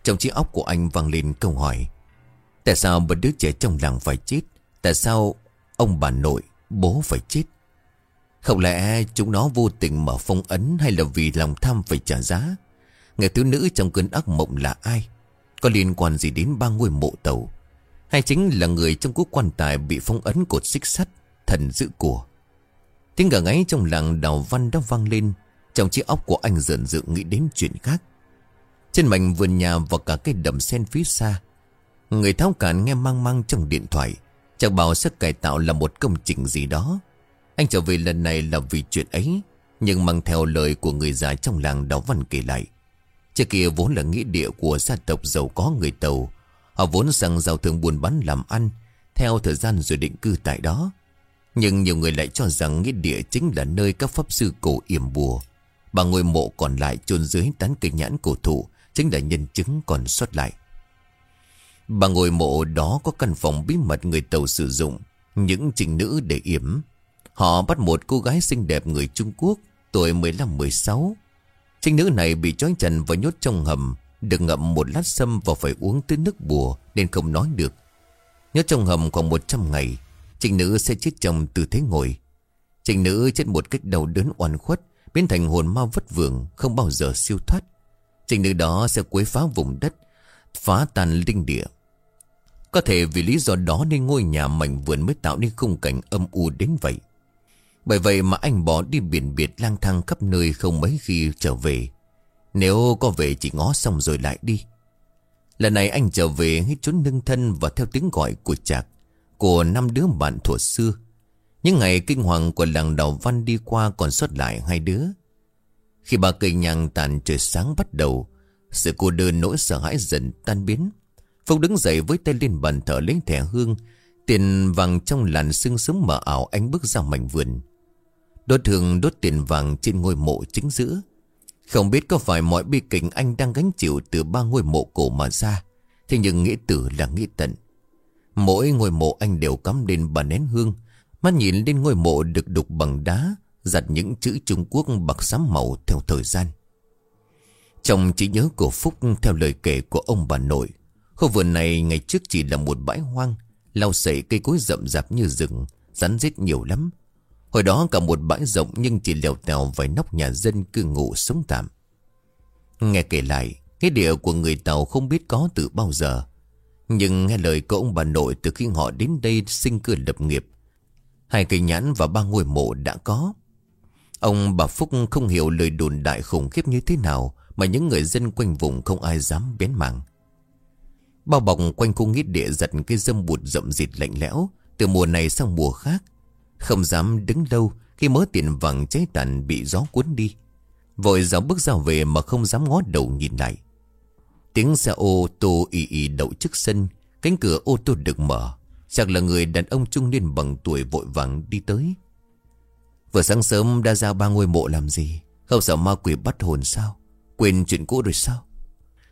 Trong chiếc óc của anh vang lên câu hỏi, Tại sao một đứa trẻ trong làng phải chết? Tại sao ông bà nội, Bố phải chết? Không lẽ chúng nó vô tình mở phong ấn Hay là vì lòng tham phải trả giá? Người thiếu nữ trong cơn ác mộng là ai? Có liên quan gì đến ba ngôi mộ tàu? Hay chính là người trong quốc quan tài Bị phong ấn cột xích sắt, Thần giữ của? Tiếng gà ngáy trong làng đào văn đã vang lên, Trong chiếc óc của anh dần dự nghĩ đến chuyện khác. Trên mảnh vườn nhà và cả cái đầm sen phía xa, Người tháo cản nghe mang mang trong điện thoại Chắc bảo sẽ cải tạo là một công trình gì đó. Anh trở về lần này là vì chuyện ấy, Nhưng mang theo lời của người già trong làng đó văn kể lại. Trước kia vốn là nghĩa địa của gia tộc giàu có người Tàu, Họ vốn rằng giao thương buôn bán làm ăn, Theo thời gian rồi định cư tại đó. Nhưng nhiều người lại cho rằng nghĩa địa chính là nơi các pháp sư cổ yểm bùa. Bà ngôi mộ còn lại chôn dưới tán cây nhãn cổ thụ, Chính là nhân chứng còn sót lại. Bà ngôi mộ đó có căn phòng bí mật người Tàu sử dụng, Những trình nữ để yểm. Họ bắt một cô gái xinh đẹp người Trung Quốc, Tuổi 15-16 Trinh nữ này bị trói trần và nhốt trong hầm, Được ngậm một lát sâm và phải uống tới nước bùa Nên không nói được. Nhốt trong hầm khoảng 100 ngày, Trinh nữ sẽ chết trong tư thế ngồi. Trinh nữ chết một cách đau đớn oan khuất, Biến thành hồn ma vất vưởng, Không bao giờ siêu thoát. Trinh nữ đó sẽ quấy phá vùng đất, Phá tan linh địa. Có thể vì lý do đó nên ngôi nhà mảnh vườn mới tạo nên khung cảnh âm u đến vậy bởi vậy mà anh bỏ đi biển biệt lang thang khắp nơi không mấy khi trở về. Nếu có về chỉ ngó xong rồi lại đi. Lần này anh trở về hết trốn nâng thân và theo tiếng gọi của chạc, của năm đứa bạn thuở xưa. Những ngày kinh hoàng của làng đào văn đi qua còn sót lại hai đứa. Khi ba cây nhang tàn trời sáng bắt đầu, sự cô đơn nỗi sợ hãi dần tan biến. Phúc đứng dậy với tay lên bàn thờ lấy thẻ hương, tiền vàng trong làn sương sớm mờ ảo anh bước ra mảnh vườn. Đốt thường đốt tiền vàng trên ngôi mộ chính giữa Không biết có phải mọi bi kịch anh đang gánh chịu từ ba ngôi mộ cổ mà ra, Thế nhưng nghĩa tử là nghĩa tận. Mỗi ngôi mộ anh đều cắm lên bà nén hương, Mắt nhìn lên ngôi mộ được đục bằng đá, Giặt những chữ Trung Quốc bạc xám màu theo thời gian. Trong trí nhớ của Phúc, theo lời kể của ông bà nội Khu vườn này ngày trước chỉ là một bãi hoang, Lau sậy cây cối rậm rạp như rừng, Rắn rết nhiều lắm Hồi đó cả một bãi rộng nhưng chỉ lèo tèo vài nóc nhà dân cư ngụ sống tạm. Nghe kể lại, cái địa của người Tàu không biết có từ bao giờ. Nhưng nghe lời của ông bà nội từ khi họ đến đây sinh cư lập nghiệp. Hai cây nhãn và ba ngôi mộ đã có. Ông bà Phúc không hiểu lời đồn đại khủng khiếp như thế nào mà những người dân quanh vùng không ai dám bén mảng. Bao bọc quanh khu nghĩa địa giật cái dâm bụt rậm rịt lạnh lẽo từ mùa này sang mùa khác. Không dám đứng lâu khi mớ tiền vàng cháy tàn bị gió cuốn đi. Vội dạo bước ra về mà không dám ngó đầu nhìn lại. Tiếng xe ô tô ì ì đậu trước sân, cánh cửa ô tô được mở. Chắc là người đàn ông trung niên bằng tuổi vội vàng đi tới. Vừa sáng sớm đã ra ba ngôi mộ làm gì? Không sợ ma quỷ bắt hồn sao? Quên chuyện cũ rồi sao?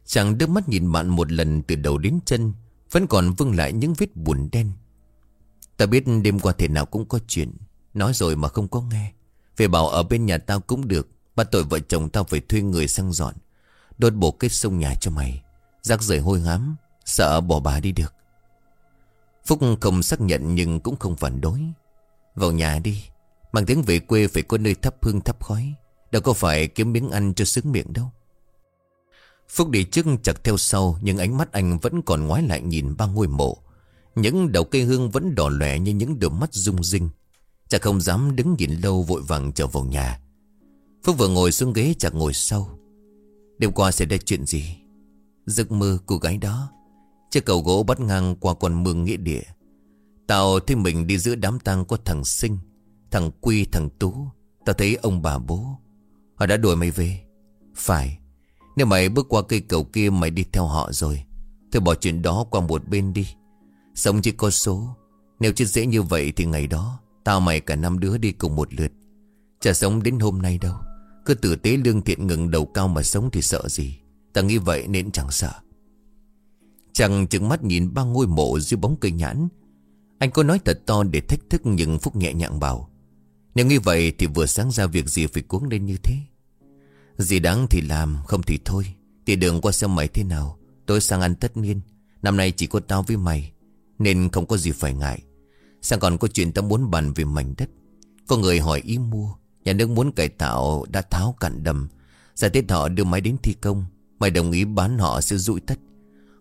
Chàng đưa mắt nhìn bạn một lần từ đầu đến chân, vẫn còn vương lại những vết buồn đen. Ta biết đêm qua thể nào cũng có chuyện, nói rồi mà không có nghe. Về bảo ở bên nhà tao cũng được, ba tội vợ chồng tao phải thuê người sang dọn. Đốt bộ kết sông nhà cho mày, rác rời hôi hám, sợ bỏ bà đi được. Phúc không xác nhận nhưng cũng không phản đối. Vào nhà đi, mang tiếng về quê phải có nơi thắp hương thắp khói. Đâu có phải kiếm miếng ăn cho sướng miệng đâu. Phúc đi trước chặt theo sau Nhưng ánh mắt anh vẫn còn ngoái lại nhìn ba ngôi mộ những đầu cây hương vẫn đỏ lẻ như những đôi mắt rung rinh. Chả không dám đứng nhìn lâu vội vàng trở vào nhà. Phúc vừa ngồi xuống ghế chả ngồi sau. Đêm qua xảy ra chuyện gì? Giấc mơ cô gái đó. Chiếc cầu gỗ bắt ngang qua con mương nghĩa địa. Tao thấy mình đi giữa đám tang có thằng Sinh, Thằng Quy, thằng Tú. Tao thấy ông bà bố. Họ đã đuổi mày về. Phải, Nếu mày bước qua cây cầu kia mày đi theo họ rồi. Thôi bỏ chuyện đó qua một bên đi. Sống chỉ có số. Nếu chết dễ như vậy thì ngày đó, Tao mày cả năm đứa đi cùng một lượt. Chả sống đến hôm nay đâu. Cứ tử tế lương thiện ngừng đầu cao mà sống thì sợ gì? Ta nghĩ vậy nên chẳng sợ. Chàng chừng mắt nhìn ba ngôi mộ dưới bóng cây nhãn. Anh có nói thật to để thách thức nhưng Phúc nhẹ nhàng bảo. Nếu như vậy thì vừa sáng ra việc gì phải cuống lên như thế? Gì đáng thì làm, không thì thôi. Thì đường qua xem mày thế nào? Tôi sang ăn tất niên. Năm nay chỉ có tao với mày. Nên không có gì phải ngại. Sang còn có chuyện ta muốn bàn về mảnh đất. Có người hỏi ý mua, Nhà nước muốn cải tạo đã tháo cạn đầm. Giả tiết họ đưa máy đến thi công, Mày đồng ý bán họ sẽ rụi tất.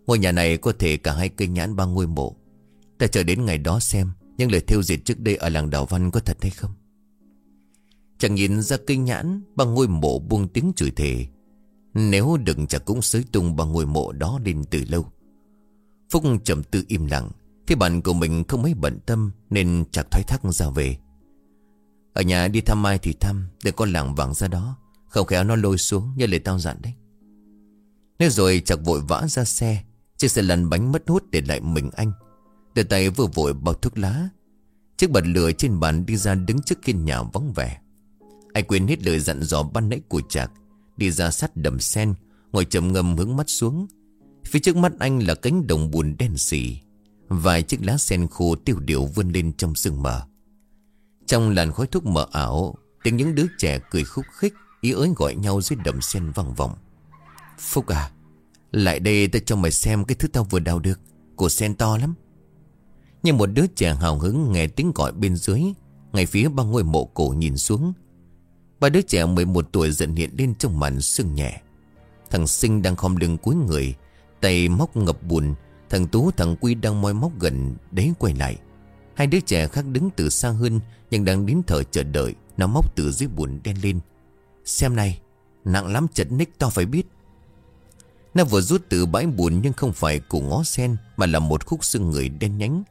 Ngôi nhà này có thể cả hai cây nhãn ba ngôi mộ. Ta chờ đến ngày đó xem, Những lời thêu diệt trước đây ở làng Đào Văn có thật hay không? Chẳng nhìn ra cây nhãn Ba ngôi mộ buông tiếng chửi thề. Nếu đừng chả cũng xới tung ba ngôi mộ đó lên từ lâu. Phúc trầm tư im lặng. Thế bạn của mình không mấy bận tâm, Nên chặt thoái thác ra về. Ở nhà đi thăm ai thì thăm, Để con làng vàng ra đó. Không khéo nó lôi xuống như lời tao dặn đấy. Nếu rồi chặt vội vã ra xe, Chiếc xe lăn bánh mất hút để lại mình anh. Đưa tay vừa vội bao thuốc lá, Chiếc bật lửa trên bàn đi ra đứng trước kiên nhà vắng vẻ. Anh quên hết lời dặn dò ban nãy của chạc, Đi ra sát đầm sen, Ngồi chầm ngầm hướng mắt xuống. Phía trước mắt anh là cánh đồng buồn đen xì. Vài chiếc lá sen khô tiêu điệu vươn lên trong sương mờ. Trong làn khói thuốc mờ ảo, Tiếng những đứa trẻ cười khúc khích, Ý ới gọi nhau dưới đầm sen vang vọng. Phúc à lại đây ta cho mày xem cái thứ tao vừa đào được Cổ sen to lắm. Nhưng một đứa trẻ hào hứng nghe tiếng gọi bên dưới, Ngay phía ba ngôi mộ cổ nhìn xuống. Ba đứa trẻ 11 tuổi dần hiện lên trong màn sương nhẹ. Thằng Sinh đang khom lưng cuối người, Tay móc ngập bùn Thằng Tú, thằng Quy đang moi móc gần Đấy quay lại. Hai đứa trẻ khác đứng từ xa hơn, Nhưng đang đến thở chờ đợi. Nó móc từ dưới bùn đen lên. Xem này, Nặng lắm, chật ních to phải biết. Nó vừa rút từ bãi bùn nhưng không phải củ ngó sen, Mà là một khúc xương người đen nhánh.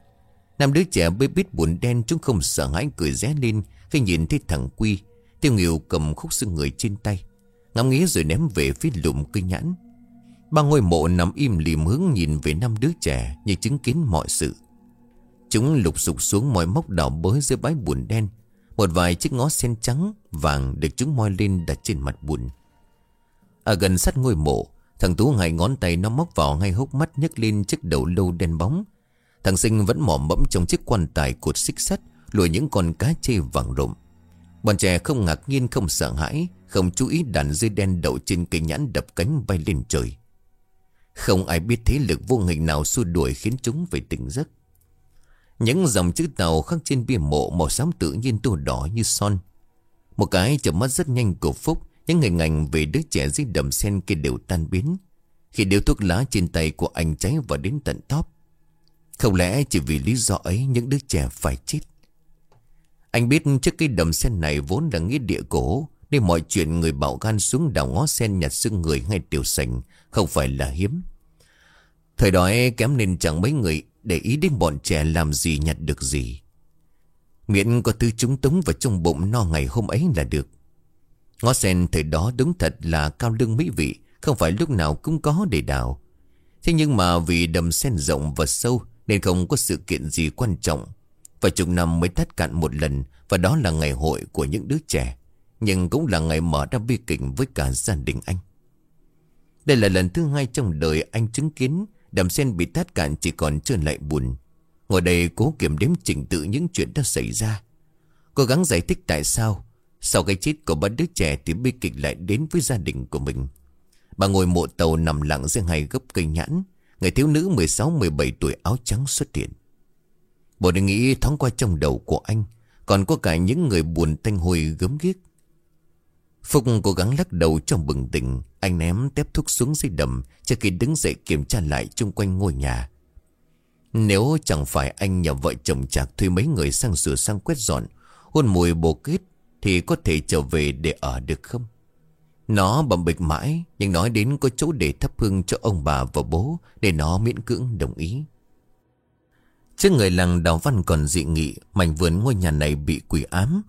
Năm đứa trẻ bê bít bùn đen, Chúng không sợ hãi, cười ré lên. Khi nhìn thấy thằng Quy, Tiêu Nghiều cầm khúc xương người trên tay. Ngắm nghĩ rồi ném về phía lùm cây nhãn. Ba ngôi mộ nằm im lìm hướng nhìn về năm đứa trẻ Như chứng kiến mọi sự Chúng lục sục xuống mọi mốc đào bới dưới bãi bùn đen Một vài chiếc ngó sen trắng Vàng được chúng moi lên đặt trên mặt bùn Ở gần sát ngôi mộ, Thằng Tú hai ngón tay nó móc vào ngay hốc mắt nhấc lên chiếc đầu lâu đen bóng. Thằng Sinh vẫn mỏm mẫm trong chiếc quan tài cột xích sắt, lùi những con cá chê vàng rộm. Bọn trẻ không ngạc nhiên, không sợ hãi, Không chú ý đàn dây đen đậu trên cây nhãn đập cánh bay lên trời không ai biết thế lực vô hình nào xua đuổi khiến chúng phải tỉnh giấc Những dòng chữ tàu khắc trên bia mộ màu xám tự nhiên tô đỏ như son. Một cái chợp mắt rất nhanh của Phúc, những hình ảnh về đứa trẻ dưới đầm sen kia đều tan biến. Khi điếu thuốc lá trên tay của anh cháy vào đến tận tóp. Không lẽ chỉ vì lý do ấy những đứa trẻ phải chết. Anh biết trước cái đầm sen này vốn là nghĩa địa cổ, nên mọi chuyện người bảo gan xuống đào ngó sen nhặt xương người ngay tiểu sành không phải là hiếm. Thời đó kém nên chẳng mấy người để ý đến bọn trẻ làm gì nhặt được gì. Miễn có thứ chúng tống vào trong bụng no ngày hôm ấy là được. Ngó sen thời đó đúng thật là cao lương mỹ vị, không phải lúc nào cũng có để đào. Thế nhưng mà vì đầm sen rộng và sâu nên không có sự kiện gì quan trọng. Vài chục năm mới thắt cạn một lần và đó là ngày hội của những đứa trẻ. Nhưng cũng là ngày mở ra bi kịch với cả gia đình anh. Đây là lần thứ hai trong đời anh chứng kiến đầm sen bị tát cạn chỉ còn trơn lại buồn. Ngồi đây cố kiểm đếm trình tự những chuyện đã xảy ra. Cố gắng giải thích tại sao, sau cái chết của ba đứa trẻ thì bi kịch lại đến với gia đình của mình. Bà ngồi mộ tàu nằm lặng giữa hai gốc cây nhãn. Người thiếu nữ 16-17 tuổi áo trắng xuất hiện. Bộ đề nghĩ thoáng qua trong đầu của anh. Còn có cả những người buồn tanh hồi gớm ghiếc. Phúc cố gắng lắc đầu trong bừng tỉnh. Anh ném tép thuốc xuống dưới đầm trước khi đứng dậy kiểm tra lại chung quanh ngôi nhà. Nếu chẳng phải anh nhờ vợ chồng chạc thuê mấy người sang sửa sang quét dọn, hôn mùi bồ kết thì có thể trở về để ở được không? Nó bẩm bịch mãi, nhưng nói đến có chỗ để thắp hương cho ông bà và bố để nó miễn cưỡng đồng ý. Trước người làng Đào Văn còn dị nghị, mảnh vườn ngôi nhà này bị quỷ ám.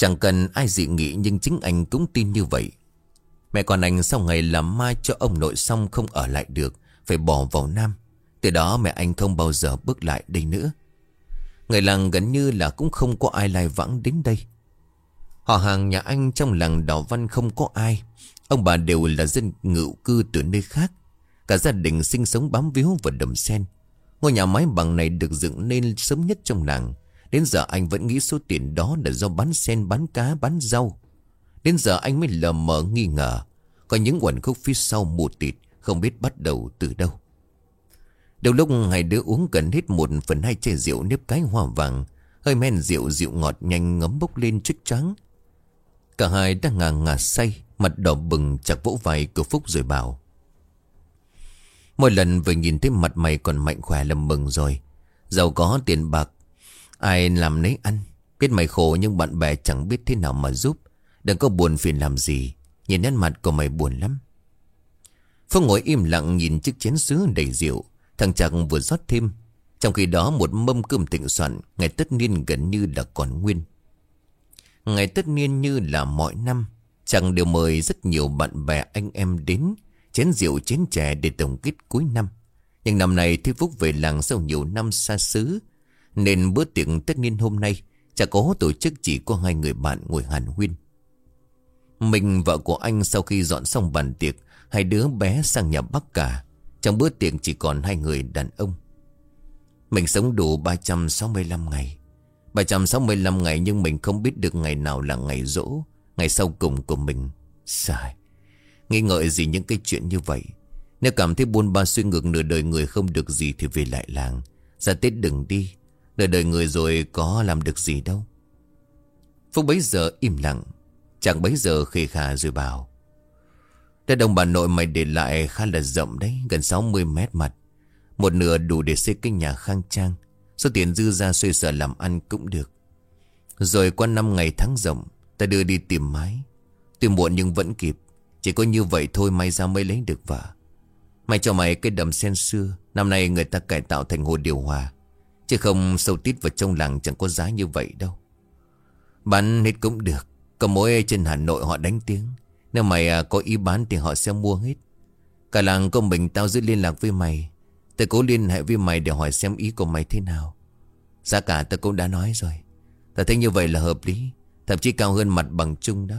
Chẳng cần ai dị nghị nhưng chính anh cũng tin như vậy. Mẹ con anh sau ngày làm mai cho ông nội xong không ở lại được, phải bỏ vào Nam. Từ đó mẹ anh không bao giờ bước lại đây nữa. Người làng gần như là cũng không có ai lai vãng đến đây. Họ hàng nhà anh trong làng Đào Văn không có ai. Ông bà đều là dân ngự cư từ nơi khác. Cả gia đình sinh sống bám víu vào đầm sen. Ngôi nhà mái bằng này được dựng nên sớm nhất trong làng. Đến giờ anh vẫn nghĩ số tiền đó là do bán sen, bán cá, bán rau. Đến giờ anh mới lờ mờ nghi ngờ. Có những quần khúc phía sau mù tịt, không biết bắt đầu từ đâu. Đầu lúc hai đứa uống gần hết một phần hai chai rượu nếp cái hoa vàng. Hơi men rượu rượu ngọt nhanh ngấm bốc lên chút trắng. Cả hai đang ngà ngà say, mặt đỏ bừng chặt vỗ vai của Phúc rồi bảo. Mỗi lần vừa nhìn thấy mặt mày còn mạnh khỏe là mừng rồi. Giàu có tiền bạc, ai làm nấy ăn. Biết mày khổ nhưng bạn bè chẳng biết thế nào mà giúp. Đừng có buồn phiền làm gì. Nhìn nét mặt của mày buồn lắm. Phương ngồi im lặng nhìn chiếc chén sứ đầy rượu. Thằng chàng vừa rót thêm. Trong khi đó một mâm cơm tịnh soạn, ngày tất niên gần như là còn nguyên. Ngày tất niên như là mọi năm chàng đều mời rất nhiều bạn bè anh em đến Chén rượu chén chè để tổng kết cuối năm Nhưng năm nay Thi Phúc về làng sau nhiều năm xa xứ nên bữa tiệc tất niên hôm nay, Chả có tổ chức chỉ có hai người bạn ngồi hàn huyên. Mình, vợ của anh sau khi dọn xong bàn tiệc, Hai đứa bé sang nhà bác cả Trong bữa tiệc chỉ còn hai người đàn ông. Mình sống đủ 365 ngày. 365 ngày nhưng mình không biết được ngày nào là ngày rỗ, Ngày sau cùng của mình. Sai. Nghi ngợi gì những cái chuyện như vậy? Nếu cảm thấy buôn ba suy ngược nửa đời người không được gì Thì về lại làng. Ra Tết đừng đi. Đời đời người rồi có làm được gì đâu. Phúc bấy giờ im lặng, Chẳng bấy giờ khề khà rồi bảo Đất đồng bà nội mày để lại khá là rộng đấy, Gần 60 mét mặt, Một nửa đủ để xây cái nhà khang trang, Số tiền dư ra xoay sở làm ăn cũng được. Rồi qua năm ngày tháng rộng, Ta đưa đi tìm mái. Tuy muộn nhưng vẫn kịp, Chỉ có như vậy thôi may ra mới lấy được vợ. Mày cho mày cái đầm sen xưa, Năm nay người ta cải tạo thành hồ điều hòa Chứ không sâu tít vào trong làng chẳng có giá như vậy đâu. Bán hết cũng được, Có mỗi trên Hà Nội họ đánh tiếng. Nếu mày à, có ý bán thì họ sẽ mua hết. Cả làng có mình tao giữ liên lạc với mày. Tao cố liên hệ với mày để hỏi xem ý của mày thế nào. Giá cả tao cũng đã nói rồi. Tao thấy như vậy là hợp lý, Thậm chí cao hơn mặt bằng chung đó.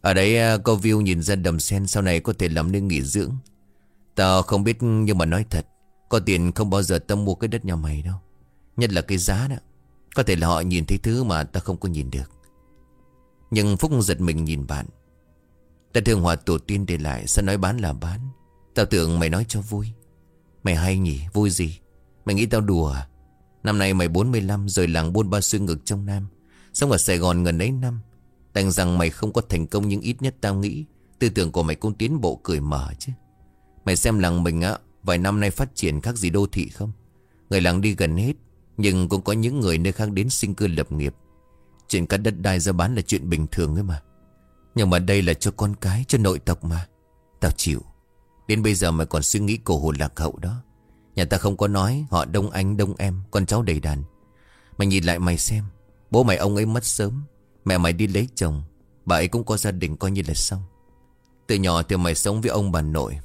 Ở đấy à, có view nhìn ra đầm sen Sau này có thể làm nên nghỉ dưỡng. Tao không biết nhưng mà nói thật có tiền không bao giờ tao mua cái đất nhà mày đâu. Nhất là cái giá đó. Có thể là họ nhìn thấy thứ mà tao không có nhìn được. Nhưng Phúc giật mình nhìn bạn. Ta thường hòa tổ tiên để lại, Sao nói bán là bán? Tao tưởng mày nói cho vui. Mày hay nhỉ? Vui gì? Mày nghĩ tao đùa à? Năm nay mày 45 rồi làng buôn ba xuyên ngực trong Nam. Sống ở Sài Gòn gần ấy năm. Đành rằng mày không có thành công nhưng ít nhất tao nghĩ Tư tưởng của mày cũng tiến bộ cười mở chứ. Mày xem làng mình á Vài năm nay phát triển khác gì đô thị không? Người làng đi gần hết, Nhưng cũng có những người nơi khác đến sinh cư lập nghiệp. Chuyện cắt đất đai ra bán là chuyện bình thường ấy mà. Nhưng mà đây là cho con cái, Cho nội tộc mà. Tao chịu. Đến bây giờ mày còn suy nghĩ cổ hồn lạc hậu đó. Nhà ta không có nói, Họ đông anh, đông em, Con cháu đầy đàn. Mày nhìn lại mày xem, Bố mày ông ấy mất sớm, Mẹ mày đi lấy chồng, Bà ấy cũng có gia đình coi như là xong. Từ nhỏ thì mày sống với ông bà nội.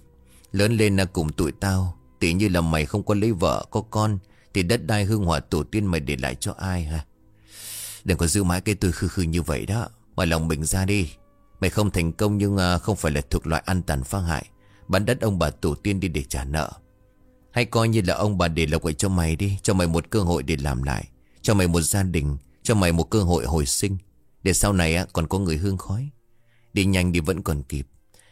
Lớn lên là cùng tụi tao, Tỉ như là mày không có lấy vợ, có con, Thì đất đai hương hỏa tổ tiên mày để lại cho ai ha Đừng có giữ mãi cái tôi khư khư như vậy đó. Mày lòng mình ra đi. Mày không thành công nhưng à, không phải là thuộc loại an tàn phá hại. Bán đất ông bà tổ tiên đi để trả nợ. Hay coi như là ông bà để lộc vậy cho mày đi, Cho mày một cơ hội để làm lại, Cho mày một gia đình, Cho mày một cơ hội hồi sinh. Để sau này à, còn có người hương khói. Đi nhanh đi vẫn còn kịp.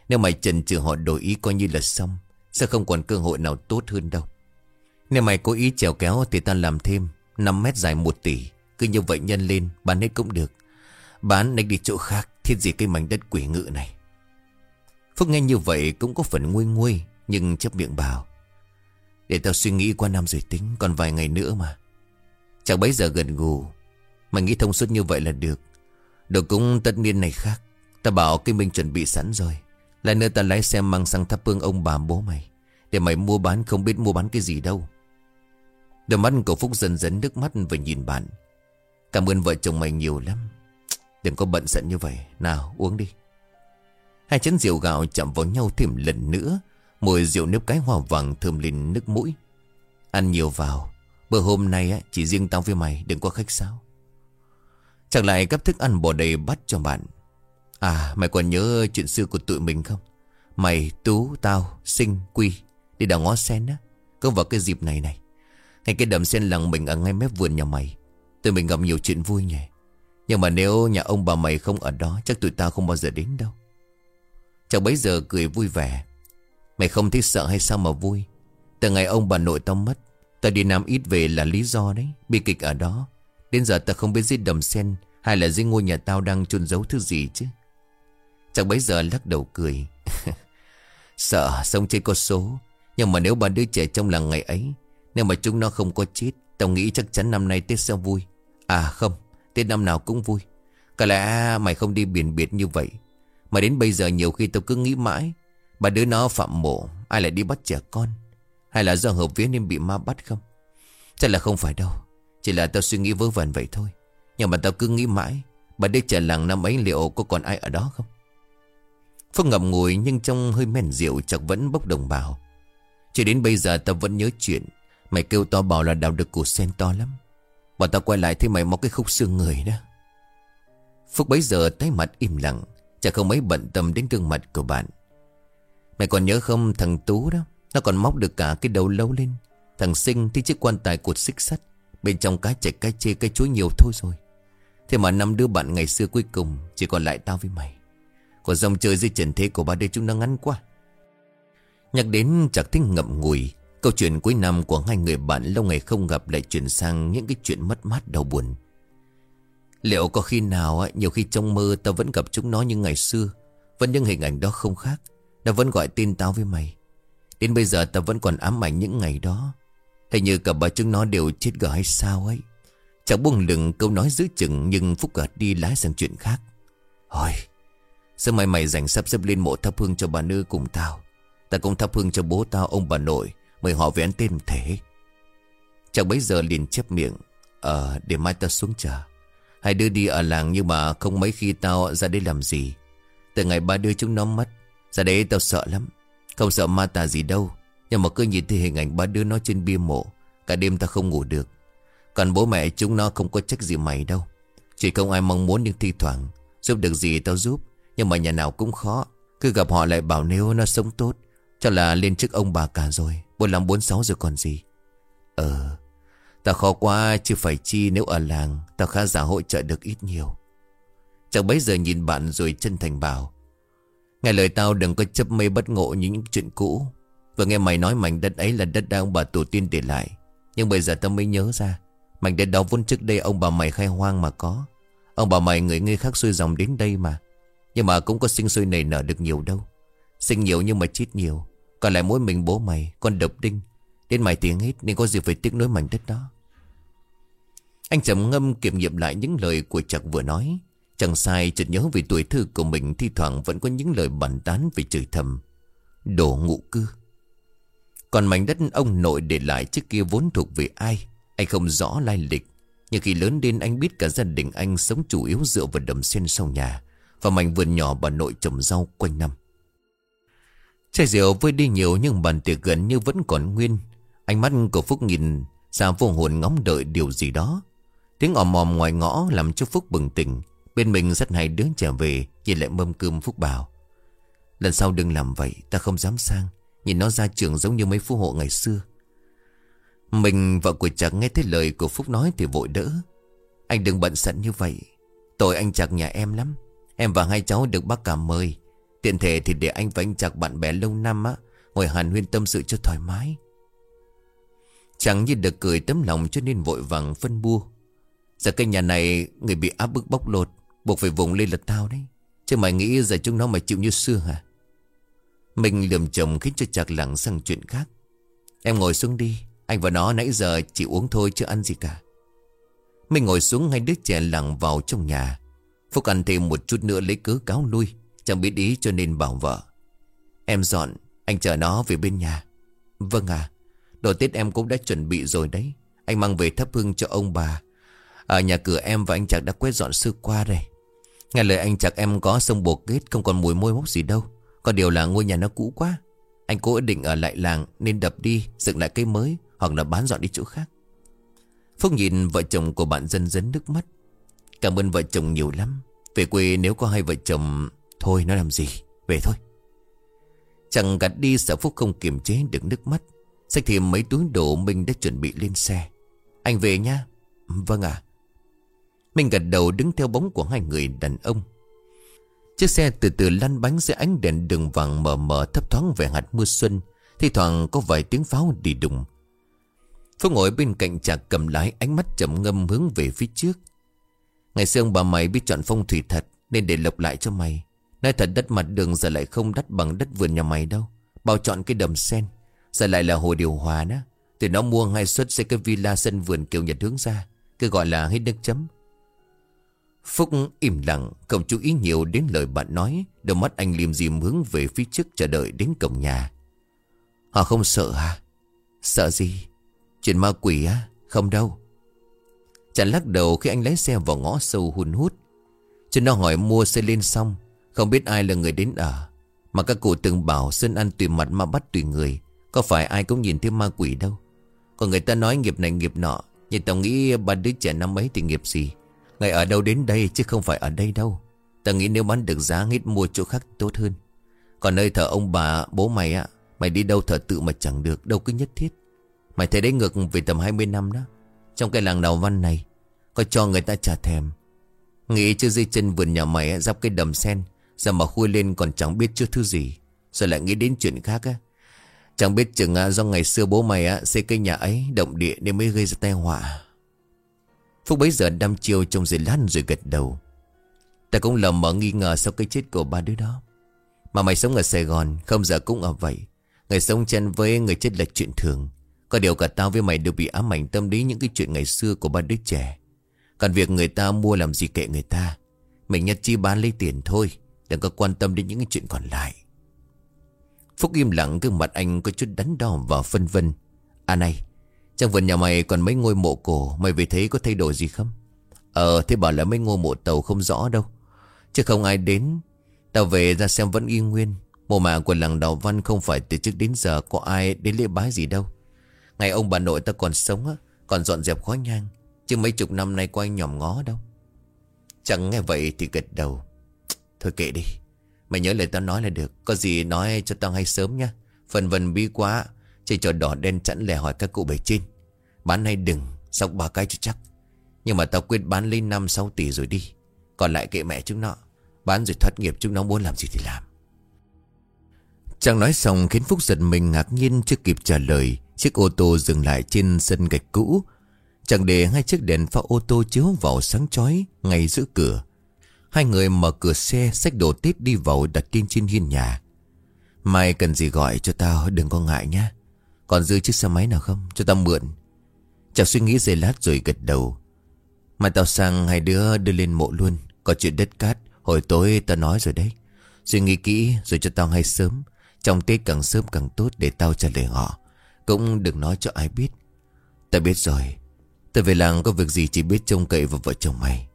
Nếu mày chần chừ họ đổi ý coi như là xong, Sẽ không còn cơ hội nào tốt hơn đâu. Nếu mày cố ý trèo kéo Thì ta làm thêm 5 mét dài 1 tỷ. Cứ như vậy nhân lên, bán hết cũng được. Bán đánh đi chỗ khác, Thiết gì cái mảnh đất quỷ ngự này. Phúc nghe như vậy cũng có phần nguôi nguôi, Nhưng chấp miệng bảo, Để tao suy nghĩ qua năm rồi tính, Còn vài ngày nữa mà. Chẳng bấy giờ gần gù Mày nghĩ thông suốt như vậy là được. Đồ cũng tất niên này khác. Ta bảo cái Minh chuẩn bị sẵn rồi. Lại nữa ta lái xe mang sang thắp hương ông bà bố mày, Để mày mua bán không biết mua bán cái gì đâu. Đôi mắt của Phúc dần dần nước mắt và nhìn bạn. Cảm ơn vợ chồng mày nhiều lắm. Đừng có bận giận như vậy. Nào, uống đi. Hai chén rượu gạo chạm vào nhau thêm lần nữa. Mùi rượu nếp cái hoa vàng thơm lên nước mũi. Ăn nhiều vào. Bữa hôm nay chỉ riêng tao với mày, Đừng có khách sao Chẳng lại gấp thức ăn bỏ đầy bắt cho bạn. À mày còn nhớ chuyện xưa của tụi mình không? Mày, Tú, tao, Sinh, Quy Đi đào ngó sen á. Cứ vào cái dịp này này. Ngay cái đầm sen làng mình ở ngay mép vườn nhà mày. Tụi mình gặp nhiều chuyện vui nhỉ. Nhưng mà nếu nhà ông bà mày không ở đó Chắc tụi tao không bao giờ đến đâu. Chàng bấy giờ cười vui vẻ. Mày không thấy sợ hay sao mà vui? Từ ngày ông bà nội tao mất Tao đi Nam ít về là lý do đấy Bi kịch ở đó. Đến giờ tao không biết giết đầm sen Hay là dưới ngôi nhà tao đang chôn giấu thứ gì chứ. Chàng bấy giờ lắc đầu cười. Sợ sông chơi có số. Nhưng mà nếu ba đứa trẻ trong làng ngày ấy, Nếu mà chúng nó không có chết, Tao nghĩ chắc chắn năm nay Tết sẽ vui. À không, Tết năm nào cũng vui. Cả lẽ mày không đi biển biệt như vậy. Mà đến bây giờ nhiều khi tao cứ nghĩ mãi, ba đứa nó phạm mộ, Ai lại đi bắt trẻ con? Hay là do hợp vía nên bị ma bắt không? Chắc là không phải đâu, Chỉ là tao suy nghĩ vớ vẩn vậy thôi. Nhưng mà tao cứ nghĩ mãi Bà đứa trẻ làng năm ấy liệu có còn ai ở đó không? Phúc ngậm ngùi nhưng trong hơi men rượu chắc vẫn bốc đồng bào. Chỉ đến bây giờ tao vẫn nhớ chuyện, Mày kêu to bảo là đào được củ sen to lắm. Bọn tao quay lại thấy mày móc cái khúc xương người đó. Phúc bấy giờ tái mặt im lặng, Chả không mấy bận tâm đến gương mặt của bạn. Mày còn nhớ không thằng Tú đó? Nó còn móc được cả cái đầu lâu lên. Thằng Sinh thì chiếc quan tài cột xích sắt, Bên trong cái chạy cái chê cái chuối nhiều thôi rồi. Thế mà năm đứa bạn ngày xưa cuối cùng Chỉ còn lại tao với mày. Còn dòng chơi dưới trần thế của ba đứa chúng nó ngắn quá Nhắc đến chặt thích ngậm ngùi Câu chuyện cuối năm của hai người bạn lâu ngày không gặp lại chuyển sang những cái chuyện mất mát đau buồn. Liệu có khi nào nhiều khi trong mơ tao vẫn gặp chúng nó như ngày xưa, vẫn những hình ảnh đó không khác, nó vẫn gọi tin tao với mày. Đến bây giờ tao vẫn còn ám ảnh những ngày đó. Hình như cả ba chúng nó đều chết gở hay sao ấy. Chẳng buông lừng câu nói giữ chừng nhưng Phúc gật đi lái sang chuyện khác. ôi sớm mai mày dành sắp xếp lên mộ thắp hương cho bà nữ cùng tao. Ta cũng thắp hương cho bố tao, ông bà nội, Mời họ về ăn tên thể Chàng bấy giờ liền chép miệng Ờ để mai ta xuống chờ. Hai đứa đi ở làng nhưng mà không mấy khi tao ra đây làm gì. Từ ngày ba đứa chúng nó mất, Ra đấy tao sợ lắm. Không sợ ma tà gì đâu, Nhưng mà cứ nhìn thấy hình ảnh ba đứa nó trên bia mộ, Cả đêm ta không ngủ được. Còn bố mẹ chúng nó không có trách gì mày đâu. Chỉ không ai mong muốn nhưng thi thoảng, Giúp được gì tao giúp. Nhưng mà nhà nào cũng khó. Cứ gặp họ lại bảo nếu nó sống tốt Cho là lên chức ông bà cả rồi. Bốn năm bốn sáu rồi còn gì. Ờ Ta khó quá, chứ phải chi nếu ở làng, Ta khá giả hỗ trợ được ít nhiều. Chẳng bấy giờ nhìn bạn rồi chân thành bảo, Nghe lời tao đừng có chấp mê bất ngộ những chuyện cũ. Vừa nghe mày nói mảnh đất ấy là đất đang bà tổ tiên để lại. Nhưng bây giờ tao mới nhớ ra, Mảnh đất đó vốn trước đây ông bà mày khai hoang mà có. Ông bà mày người người khác xuôi dòng đến đây mà. Nhưng mà cũng có sinh sôi nảy nở được nhiều đâu. Sinh nhiều nhưng mà chết nhiều. Còn lại mỗi mình bố mày, Con độc đinh. Đến mày tiếng hết nên có gì phải tiếc nối mảnh đất đó. Anh trầm ngâm kiểm nghiệm lại những lời của chặt vừa nói. Chẳng sai chợt nhớ về tuổi thơ của mình Thi thoảng vẫn có những lời bàn tán về trời thầm. Đồ ngụ cư. Còn mảnh đất ông nội để lại trước kia vốn thuộc về ai? Anh không rõ lai lịch. Nhưng khi lớn lên anh biết cả gia đình anh sống chủ yếu dựa vào đầm sen sau nhà. Và mảnh vườn nhỏ bà nội trồng rau quanh năm. Chai rượu vơi đi nhiều nhưng bàn tiệc gần như vẫn còn nguyên. Ánh mắt của Phúc nhìn ra vô hồn ngóng đợi điều gì đó. Tiếng ồm mòm ngoài ngõ làm cho Phúc bừng tỉnh. Bên mình rất hay đứa trở về, Nhìn lại mâm cơm Phúc bảo. Lần sau đừng làm vậy, Ta không dám sang. Nhìn nó ra trường giống như mấy phú hộ ngày xưa. Mình, vợ của chàng nghe thấy lời của Phúc nói thì vội đỡ. Anh đừng bận sẵn như vậy. Tội anh chặt nhà em lắm. Em và hai cháu được bác cả mời. Tiện thể thì để anh và anh chặt bạn bè lâu năm á, Ngồi hàn huyên tâm sự cho thoải mái. Chẳng như được cười tấm lòng cho nên vội vàng phân bua. Giờ cái nhà này, người bị áp bức bóc lột, Buộc phải vùng lên là tao đấy. Chứ mày nghĩ giờ chúng nó mà chịu như xưa hả? Mình lườm chồng khiến cho chạc lặng sang chuyện khác. Em ngồi xuống đi, Anh và nó nãy giờ chỉ uống thôi chứ ăn gì cả. Mình ngồi xuống ngay đứa trẻ lặng vào trong nhà. Phúc ăn thêm một chút nữa lấy cớ cáo lui, Chẳng biết ý cho nên bảo vợ. Em dọn, Anh chờ nó về bên nhà. Vâng à Đồ Tết em cũng đã chuẩn bị rồi đấy. Anh mang về thắp hương cho ông bà. Ở nhà cửa em và anh chàng đã quét dọn sơ qua đây Nghe lời anh chàng em có sông bột kết, Không còn mùi môi mốc gì đâu. Có điều là ngôi nhà nó cũ quá. Anh cố định ở lại làng Nên đập đi, dựng lại cây mới, Hoặc là bán dọn đi chỗ khác. Phúc nhìn vợ chồng của bạn dân dấn nước mắt. Cảm ơn vợ chồng nhiều lắm. Về quê nếu có hai vợ chồng, Thôi nó làm gì? Về thôi. Chẳng gạt đi sợ Phúc không kiềm chế được nước mắt. Xách thêm mấy túi đồ Minh đã chuẩn bị lên xe. Anh về nha. Vâng ạ. Minh gật đầu đứng theo bóng của hai người đàn ông. Chiếc xe từ từ lăn bánh dưới ánh đèn đường vàng mờ mờ thấp thoáng về hạt mưa xuân. Thì thoảng có vài tiếng pháo đi đùng. Phúc ngồi bên cạnh chạc cầm lái ánh mắt chậm ngâm hướng về phía trước. Ngày xưa ông bà mày biết chọn phong thủy thật, Nên để lộc lại cho mày. Nói thật đất mặt đường giờ lại không đắt bằng đất vườn nhà mày đâu. Bao chọn cái đầm sen, Giờ lại là hồ điều hòa đó Từ nó mua ngay suất xây cái villa sân vườn kiểu nhật hướng ra, Cứ gọi là hết nước chấm. Phúc im lặng Không chú ý nhiều đến lời bạn nói, Đôi mắt anh liềm dìm hướng về phía trước chờ đợi đến cổng nhà. Họ không sợ à Sợ gì? Chuyện ma quỷ á? Không đâu. Chẳng lắc đầu khi anh lái xe vào ngõ sâu hun hút. Cho nó hỏi mua xe lên xong, Không biết ai là người đến ở. Mà các cụ từng bảo Sơn ăn tùy mặt mà bắt tùy người, Có phải ai cũng nhìn thấy ma quỷ đâu. Còn người ta nói nghiệp này nghiệp nọ, Nhưng tao nghĩ ba đứa trẻ năm ấy thì nghiệp gì? Ngày ở đâu đến đây chứ không phải ở đây đâu. Tao nghĩ nếu bán được giá hết mua chỗ khác tốt hơn. Còn nơi thờ ông bà, bố mày á, Mày đi đâu thờ tự mà chẳng được, Đâu cứ nhất thiết. Mày thấy đấy ngược về tầm 20 năm đó. Trong cái làng đào văn này, Có cho người ta trả thèm. Nghĩ chưa dây chân vườn nhà mày Dắp cái đầm sen, Giờ mà khui lên còn chẳng biết chưa thứ gì, Rồi lại nghĩ đến chuyện khác á. Chẳng biết chừng à, do ngày xưa bố mày á, xây cái nhà ấy động địa nên mới gây ra tai họa. Phúc bấy giờ đăm chiêu trong giây lăn rồi gật đầu. Ta cũng lầm mở nghi ngờ sau cái chết của ba đứa đó. Mà mày sống ở Sài Gòn, Không giờ cũng ở vậy. Người sống chen với người chết là chuyện thường. Có điều cả tao với mày đều bị ám ảnh tâm lý Những cái chuyện ngày xưa của ba đứa trẻ. Còn việc người ta mua làm gì kệ người ta Mình nhất chi bán lấy tiền thôi, Đừng có quan tâm đến những cái chuyện còn lại. Phúc im lặng, gương mặt anh có chút đắn đo và phân vân. À này, trong vườn nhà mày còn mấy ngôi mộ cổ, Mày về thấy có thay đổi gì không? Ờ thế bảo là mấy ngôi mộ tàu không rõ đâu. Chứ không ai đến, Tao về ra xem vẫn y nguyên. Mộ mả của làng Đào Văn không phải từ trước đến giờ Có ai đến lễ bái gì đâu. Ngày ông bà nội ta còn sống á, Còn dọn dẹp khói nhang, Chứ mấy chục năm nay có anh nhòm ngó đâu. Chẳng nghe vậy thì gật đầu. Thôi kệ đi, Mày nhớ lời tao nói là được, Có gì nói cho tao hay sớm nhá Phần vần bí quá chỉ trò đỏ đen chẵn lẻ hỏi các cụ bề trên. Bán hay đừng, Sóc ba cái cho chắc. Nhưng mà tao quyết bán lên 5-6 tỷ rồi đi, Còn lại kệ mẹ chúng nó Bán rồi thoát nghiệp chúng nó muốn làm gì thì làm. Chàng nói xong khiến Phúc giật mình ngạc nhiên chưa kịp trả lời. Chiếc ô tô dừng lại trên sân gạch cũ. Chẳng để hai chiếc đèn pha ô tô chiếu vào sáng chói ngay giữa cửa. Hai người mở cửa xe, Xách đồ Tết đi vào đặt tin trên hiên nhà. Mai cần gì gọi cho tao, Đừng có ngại nhá. Còn dư chiếc xe máy nào không? Cho tao mượn. Chẳng suy nghĩ giây lát rồi gật đầu. Mà tao sang hai đứa đưa lên mộ luôn. Có chuyện đất cát, Hồi tối tao nói rồi đấy. Suy nghĩ kỹ rồi cho tao hay sớm. Trong Tết càng sớm càng tốt để tao trả lời họ. Cũng đừng nói cho ai biết. Ta biết rồi. Ta về làng có việc gì chỉ biết trông cậy vào vợ chồng mày.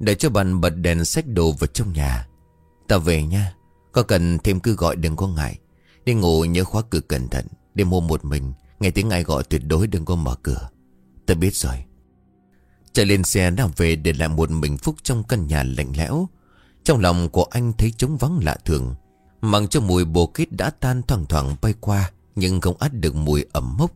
Để cho bạn bật đèn sách đồ vào trong nhà. Ta về nha. Có cần thêm cứ gọi đừng có ngại. Đi ngủ nhớ khóa cửa cẩn thận. Đêm hôm một mình, Nghe tiếng ai gọi tuyệt đối đừng có mở cửa. Ta biết rồi. Chạy lên xe đã về để lại một mình Phúc trong căn nhà lạnh lẽo. Trong lòng của anh thấy trống vắng lạ thường. Mặc cho mùi bồ kết đã tan thoảng thoảng bay qua. Nhưng không át được mùi ẩm mốc.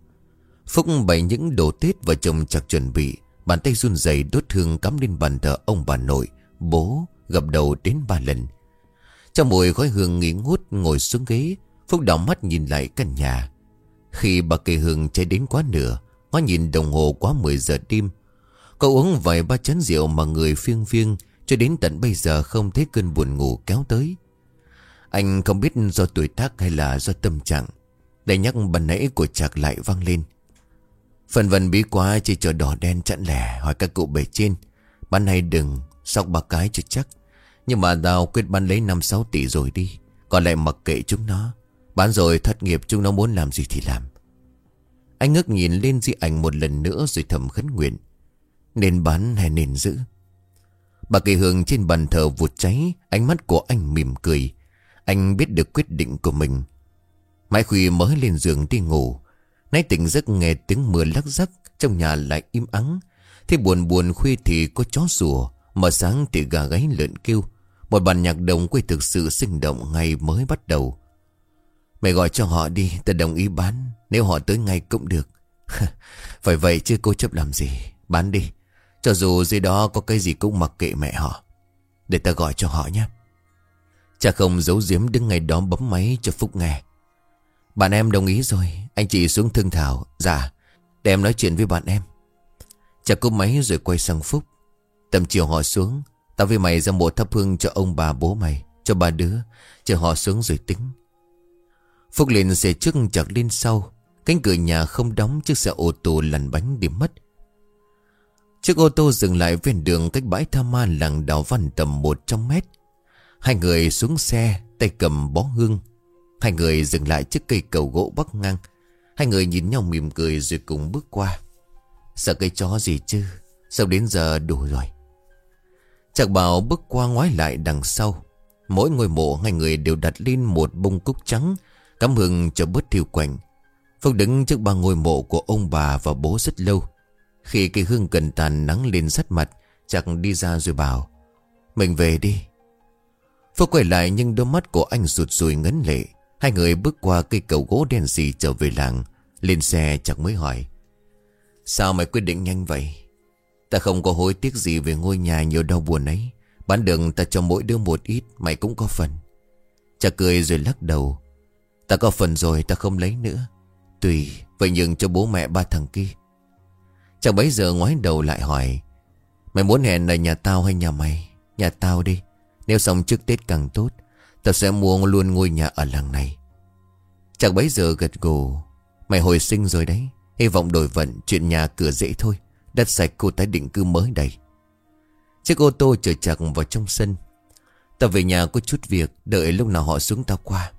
Phúc bày những đồ Tết và chồng chặt chuẩn bị, Bàn tay run rẩy đốt hương cắm lên bàn thờ ông bà nội, Bố gập đầu đến ba lần. Trong mùi khói hương nghỉ ngút ngồi xuống ghế, Phúc đỏ mắt nhìn lại căn nhà. Khi bà cây hương cháy đến quá nửa, Ngó nhìn đồng hồ quá 10 giờ đêm. Cậu uống vài ba chén rượu mà người phiêng phiêng, Cho đến tận bây giờ không thấy cơn buồn ngủ kéo tới. Anh không biết do tuổi tác hay là do tâm trạng để nhắc bần nãy của chạc lại vang lên. Phần vần bí quá chỉ cho đỏ đen chặn lẻ, Hỏi các cụ bề trên. Ban này đừng Sóc ba cái cho chắc. Nhưng mà tao quyết bán lấy 5-6 tỷ rồi đi. Còn lại mặc kệ chúng nó. Bán rồi thất nghiệp chúng nó muốn làm gì thì làm. Anh ngước nhìn lên di ảnh một lần nữa Rồi thầm khấn nguyện. Nên bán hay nên giữ? Bà kỳ hương trên bàn thờ vụt cháy, Ánh mắt của anh mỉm cười. Anh biết được quyết định của mình. Mãi khuya mới lên giường đi ngủ. Nay tỉnh giấc nghe tiếng mưa lắc rắc, Trong nhà lại im ắng. Thế buồn buồn khuya thì có chó sủa, Mà sáng thì gà gáy lợn kêu. Một bàn nhạc đồng quê thực sự sinh động ngày mới bắt đầu. Mày gọi cho họ đi Ta đồng ý bán. Nếu họ tới ngay cũng được. Phải vậy chứ cô chấp làm gì? Bán đi. Cho dù dưới đó có cái gì cũng mặc kệ mẹ họ. Để ta gọi cho họ nhé. Cha không giấu giếm đứng ngay đó bấm máy cho Phúc nghe. Bạn em đồng ý rồi. Anh chị xuống thương thảo. Dạ. Để em nói chuyện với bạn em. Cha cúp máy rồi quay sang Phúc. Tầm chiều họ xuống, Tao với mày ra mộ thắp hương cho ông bà bố mày, Cho ba đứa. Chờ họ xuống rồi tính. Phúc liền xe trước chặt lên sau. Cánh cửa nhà không đóng, Chiếc xe ô tô lăn bánh đi mất. Chiếc ô tô dừng lại ven đường Cách bãi tha ma làng đào văn tầm 100 mét. Hai người xuống xe, Tay cầm bó hương. Hai người dừng lại trước cây cầu gỗ bắc ngang. Hai người nhìn nhau mỉm cười rồi cùng bước qua. Sợ cây chó gì chứ? Sao đến giờ đủ rồi? Chạc bảo bước qua ngoái lại đằng sau. Mỗi ngôi mộ, hai người đều đặt lên một bông cúc trắng, Cắm hương cho bớt thiêu quạnh. Phúc đứng trước ba ngôi mộ của ông bà và bố rất lâu. Khi cây hương cần tàn nắng lên sát mặt, Chạc đi ra rồi bảo, Mình về đi. Phúc quay lại nhưng đôi mắt của anh rụt rùi ngấn lệ. Hai người bước qua cây cầu gỗ đen xì trở về làng, Lên xe chẳng mới hỏi, Sao mày quyết định nhanh vậy? Ta không có hối tiếc gì về ngôi nhà nhiều đau buồn ấy. Bán đường ta cho mỗi đứa một ít, Mày cũng có phần. Chạc cười rồi lắc đầu, Ta có phần rồi, ta không lấy nữa. Tùy, Vậy nhưng cho bố mẹ ba thằng kia. Chàng bấy giờ ngoái đầu lại hỏi, Mày muốn hẹn ở nhà tao hay nhà mày? Nhà tao đi, Nếu xong trước Tết càng tốt. Tao sẽ mua luôn ngôi nhà ở làng này. Chàng bấy giờ gật gù. Mày hồi sinh rồi đấy. Hy vọng đổi vận, chuyện nhà cửa dễ thôi. Đất sạch cô tái định cư mới đây. Chiếc ô tô chở chàng vào trong sân. Tao về nhà có chút việc, Đợi lúc nào họ xuống tao qua.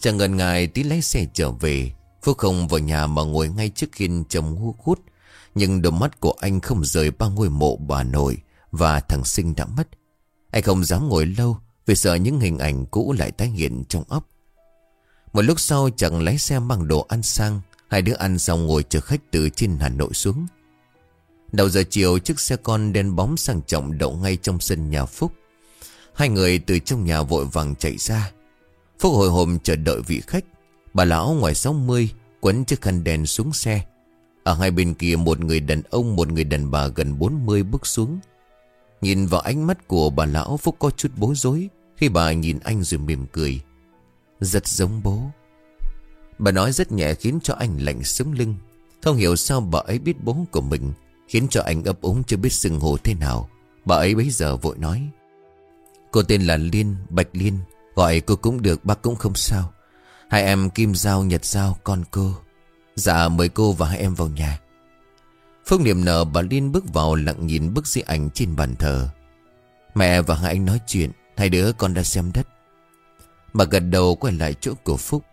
Chàng ngần ngại tí lái xe trở về. Phúc không vào nhà mà ngồi ngay trước khiên chồng hú hút Nhưng đôi mắt của anh không rời ba ngôi mộ bà nội Và thằng sinh đã mất. Anh không dám ngồi lâu vì sợ những hình ảnh cũ lại tái hiện trong óc. Một lúc sau chẳng lái xe mang đồ ăn sang, Hai đứa ăn xong ngồi chờ khách từ trên Hà Nội xuống. Đầu giờ chiều, chiếc xe con đen bóng sang trọng đậu ngay trong sân nhà Phúc. Hai người từ trong nhà vội vàng chạy ra. Phúc hồi hộp chờ đợi vị khách. Bà lão ngoài 60 Quấn chiếc khăn đèn xuống xe. Ở hai bên kia một người đàn ông, Một người đàn bà gần 40 bước xuống. Nhìn vào ánh mắt của bà lão Phúc có chút bối rối Khi bà nhìn anh rồi mỉm cười. Rất giống bố. Bà nói rất nhẹ khiến cho anh lạnh sống lưng. Không hiểu sao bà ấy biết bố của mình Khiến cho anh ấp úng chưa biết sừng hồ thế nào. Bà ấy bấy giờ vội nói. Cô tên là Liên, Bạch Liên Gọi cô cũng được, bác cũng không sao. Hai em Kim Giao, Nhật Giao, con cô. Dạ mời cô và hai em vào nhà phương niệm nở bà Liên bước vào lặng nhìn bức di ảnh trên bàn thờ. Mẹ và hai anh nói chuyện, Hai đứa con đã xem đất. Bà gật đầu quay lại chỗ của Phúc.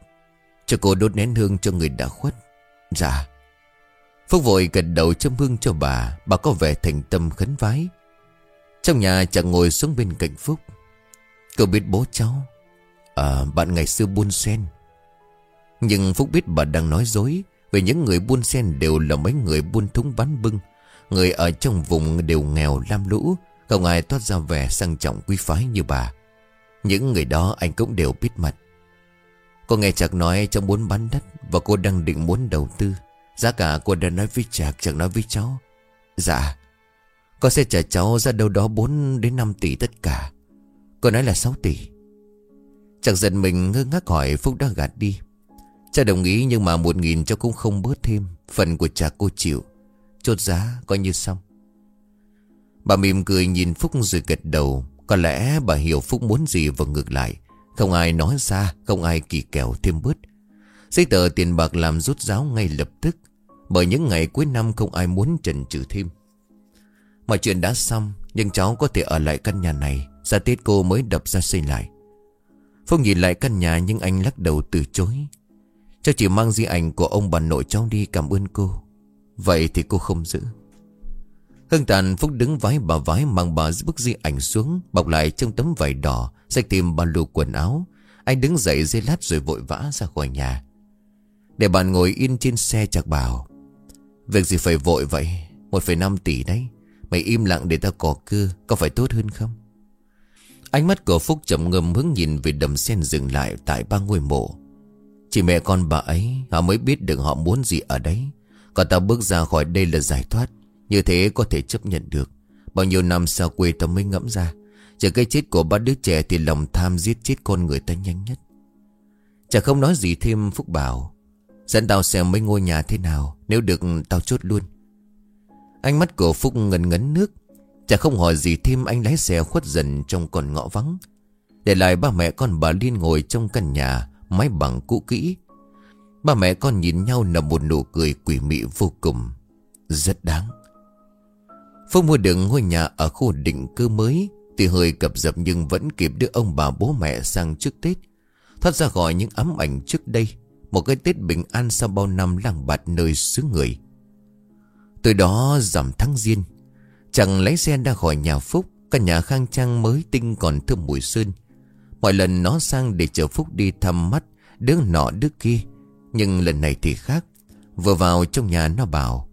Cho cô đốt nén hương cho người đã khuất. Dạ. Phúc vội gật đầu châm hương cho bà. Bà có vẻ thành tâm khấn vái. Trong nhà chẳng ngồi xuống bên cạnh Phúc. Cậu biết bố cháu. À bạn ngày xưa buôn sen. Nhưng Phúc biết bà đang nói dối. Vì những người buôn sen đều là mấy người buôn thúng bán bưng. Người ở trong vùng đều nghèo lam lũ, Không ai toát ra vẻ sang trọng quý phái như bà. Những người đó anh cũng đều biết mặt. Cô nghe Trạc nói cháu muốn bán đất Và cô đang định muốn đầu tư. Giá cả cô đã nói với Trạc chẳng nói với cháu. Dạ Cô sẽ trả cháu ra đâu đó 4 đến 5 tỷ tất cả. Cô nói là 6 tỷ. Chẳng giận mình ngơ ngác hỏi Phúc đã gạt đi. Cha đồng ý nhưng mà một nghìn cho cũng không bớt thêm. Phần của cha cô chịu. Chốt giá coi như xong. Bà mỉm cười nhìn Phúc rồi gật đầu. Có lẽ bà hiểu Phúc muốn gì và ngược lại. Không ai nói ra Không ai kỳ kèo thêm bớt. Giấy tờ tiền bạc làm rút ráo ngay lập tức. Bởi những ngày cuối năm không ai muốn trần trừ thêm. Mọi chuyện đã xong, Nhưng cháu có thể ở lại căn nhà này. Ra Tết cô mới đập ra xây lại. Phúc nhìn lại căn nhà nhưng anh lắc đầu từ chối. Cháu chỉ mang di ảnh của ông bà nội cháu đi cảm ơn cô. Vậy thì cô không giữ. Hưng tàn Phúc đứng vái bà vái mang bà bức di ảnh xuống Bọc lại trong tấm vải đỏ Xách tìm bà lù quần áo. Anh đứng dậy dây lát rồi vội vã ra khỏi nhà. Để bạn ngồi yên trên xe chạc bảo Việc gì phải vội vậy? 1,5 tỷ đấy. Mày im lặng để ta cỏ cưa Có phải tốt hơn không? Ánh mắt của Phúc chậm ngầm hướng nhìn về đầm sen dừng lại tại ba ngôi mộ. Chỉ mẹ con bà ấy, họ mới biết được họ muốn gì ở đấy. Còn ta bước ra khỏi đây là giải thoát. Như thế có thể chấp nhận được. Bao nhiêu năm xa quê ta mới ngẫm ra. Chờ cái chết của ba đứa trẻ thì lòng tham giết chết con người ta nhanh nhất. Chả không nói gì thêm, Phúc bảo. Dẫn tao xem mấy ngôi nhà thế nào. Nếu được tao chốt luôn. Ánh mắt của Phúc ngần ngấn nước Chả không hỏi gì thêm, anh lái xe khuất dần trong con ngõ vắng Để lại ba mẹ con bà Liên ngồi trong căn nhà Mái bằng cũ kỹ. Ba mẹ con nhìn nhau nở một nụ cười quỷ mị vô cùng. Rất đáng. Phương mua được ngôi nhà ở khu định cư mới, Thì hơi cập dập nhưng vẫn kịp đưa ông bà bố mẹ sang trước Tết. Thoát ra khỏi những ám ảnh trước đây, Một cái Tết bình an sau bao năm lang bạt nơi xứ người. Từ đó giảm tháng riêng. Chẳng lấy xe ra khỏi nhà Phúc, Căn nhà khang trang mới tinh còn thơm mùi sơn Mọi lần nó sang để chờ Phúc đi thăm mắt Đứa nọ đứa kia. Nhưng lần này thì khác. Vừa vào trong nhà nó bảo,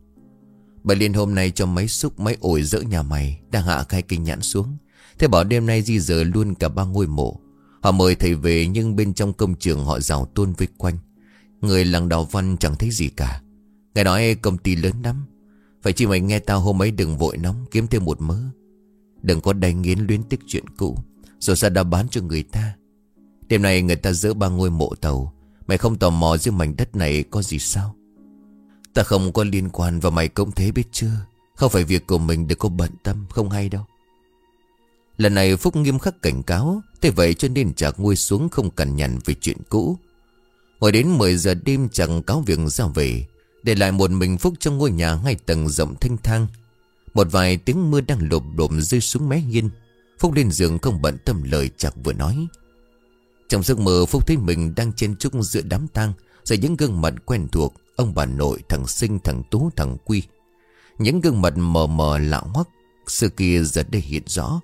Bà Liên hôm nay cho mấy xúc, mấy ổi dỡ nhà mày, Đang hạ khai kinh nhãn xuống. Thế bảo đêm nay di dời luôn cả ba ngôi mộ. Họ mời thầy về nhưng bên trong công trường họ rào tôn vây quanh. Người làng đào văn chẳng thấy gì cả. Ngài nói công ty lớn lắm. Phải chỉ mày nghe tao hôm ấy đừng vội nóng, Kiếm thêm một mớ. Đừng có đánh nghiến luyến tích chuyện cũ. Rồi ra đã bán cho người ta. Đêm nay người ta dỡ ba ngôi mộ tàu. Mày không tò mò dưới mảnh đất này có gì sao? Ta không có liên quan Và mày cũng thế biết chưa? Không phải việc của mình để có bận tâm, Không hay đâu. Lần này Phúc nghiêm khắc cảnh cáo, Thế vậy cho nên chạc nguôi xuống không cằn nhằn về chuyện cũ. Ngồi đến 10 giờ đêm chẳng cáo việc ra về, để lại một mình Phúc trong ngôi nhà ngay tầng rộng thanh thang. Một vài tiếng mưa đang lộp độp rơi xuống mé hiên. Phúc lên giường không bận tâm lời chặt vừa nói. Trong giấc mơ Phúc thấy mình đang trên trúc giữa đám tang Rồi những gương mặt quen thuộc Ông bà nội, thằng Sinh, thằng Tú, thằng Quy. Những gương mặt mờ mờ lạ hoắc Xưa kia giờ đây hiện rõ.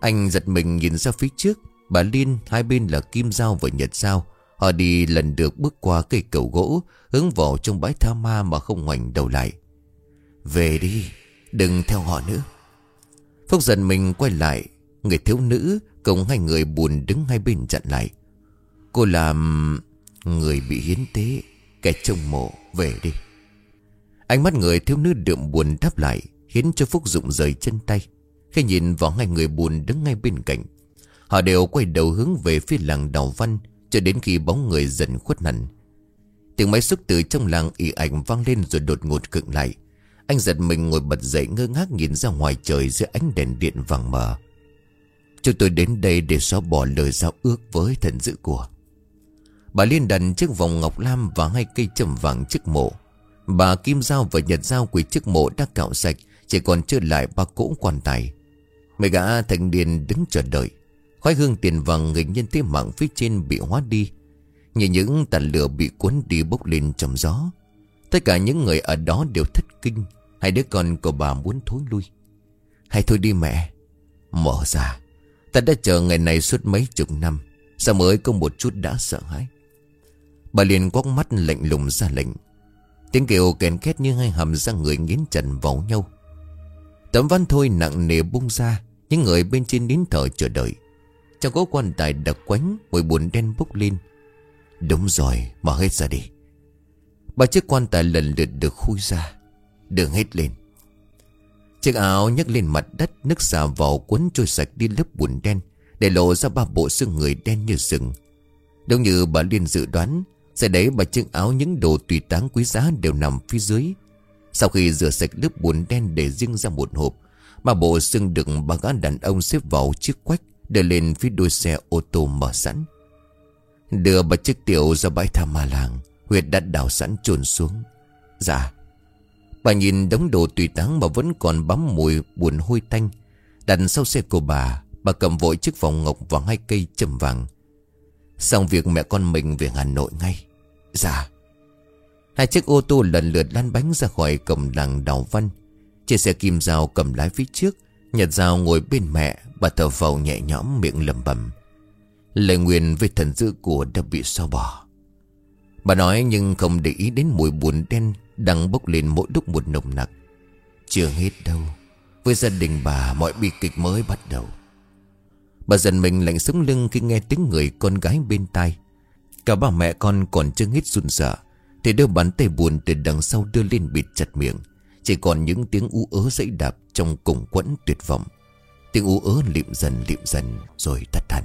Anh giật mình nhìn ra phía trước Bà Liên hai bên là Kim Giao và Nhật Giao. Họ đi lần được bước qua cây cầu gỗ Hướng vào trong bãi tha ma mà không ngoảnh đầu lại. Về đi Đừng theo họ nữa. Phúc dần mình quay lại, Người thiếu nữ cùng hai người buồn đứng hai bên chặn lại. Cô làm người bị hiến tế, Kẻ trông mộ về đi. Ánh mắt người thiếu nữ đượm buồn đáp lại, Khiến cho Phúc dụng rời chân tay. Khi nhìn vào hai người buồn đứng ngay bên cạnh, Họ đều quay đầu hướng về phía làng Đào Văn Cho đến khi bóng người dần khuất hẳn. Tiếng máy xúc từ trong làng ị ảnh vang lên rồi đột ngột cựng lại. Anh giật mình ngồi bật dậy ngơ ngác nhìn ra ngoài trời dưới ánh đèn điện vàng mờ. Chúng tôi đến đây để xóa bỏ lời giao ước với thần dữ của. Bà Liên đặt chiếc vòng ngọc lam và hai cây trầm vàng trước mộ. Bà Kim Giao và Nhật Giao quỳ trước mộ đã cạo sạch, Chỉ còn chưa lại ba cỗ quan tài. Mấy gã thành niên đứng chờ đợi. Khói hương tiền vàng nghịch nhân thế mạng phía trên bị hóa đi. Như những tàn lửa bị cuốn đi bốc lên trong gió. Tất cả những người ở đó đều thất kinh. Hai đứa con của bà muốn thối lui. Hay thôi đi mẹ. Mở ra. Ta đã chờ ngày này suốt mấy chục năm. Sao mới có một chút đã sợ hãi. Bà liền quắc mắt lạnh lùng ra lệnh. Tiếng kêu kèn két như hai hầm ra người nghiến trần vào nhau. Tấm văn thôi nặng nề bung ra, Những người bên trên nín thở chờ đợi. Trong có quan tài đặc quánh, Mùi buồn đen bốc lên. Đúng rồi, mở hết ra đi. Ba chiếc quan tài lần lượt được khui ra. Đường hết lên. Chiếc áo nhấc lên mặt đất, Nước xả vào cuốn trôi sạch đi lớp bùn đen, Để lộ ra ba bộ xương người đen như rừng. Đúng như bà Liên dự đoán, Sẽ đấy bà chiếc áo những đồ tùy táng quý giá đều nằm phía dưới. Sau khi rửa sạch lớp bùn đen để riêng ra một hộp, Ba bộ xương đựng ba gã đàn ông xếp vào chiếc quách để lên phía đuôi xe ô tô mở sẵn. Đưa bà chiếc tiểu ra bãi tha ma làng, Huyệt đã đào sẵn chôn xuống. Dạ Bà nhìn đống đồ tùy táng mà vẫn còn bám mùi buồn hôi tanh. Đặt sau xe của bà Bà cầm vội chiếc vòng ngọc và hai cây châm vàng. Xong việc mẹ con mình về Hà Nội ngay. Dạ. Hai chiếc ô tô lần lượt lăn bánh ra khỏi cổng làng Đào Văn. Trên xe kim dao cầm lái phía trước, Nhật dao ngồi bên mẹ, Bà thở vào nhẹ nhõm miệng lầm bầm Lời nguyện về thần dữ của đã bị sao bỏ. Bà nói nhưng không để ý đến mùi buồn đen Đang bốc lên mỗi lúc một nồng nặc. Chưa hết đâu, Với gia đình bà, mọi bi kịch mới bắt đầu. Bà dần mình lạnh sống lưng khi nghe tiếng người con gái bên tai. Cả ba mẹ con còn chưa hết run sợ, Thì đưa bàn tay buồn từ đằng sau đưa lên bịt chặt miệng. Chỉ còn những tiếng u ớ dãy đạp trong cùng quẫn tuyệt vọng. Tiếng u ớ liệm dần liệm dần, rồi tắt hẳn.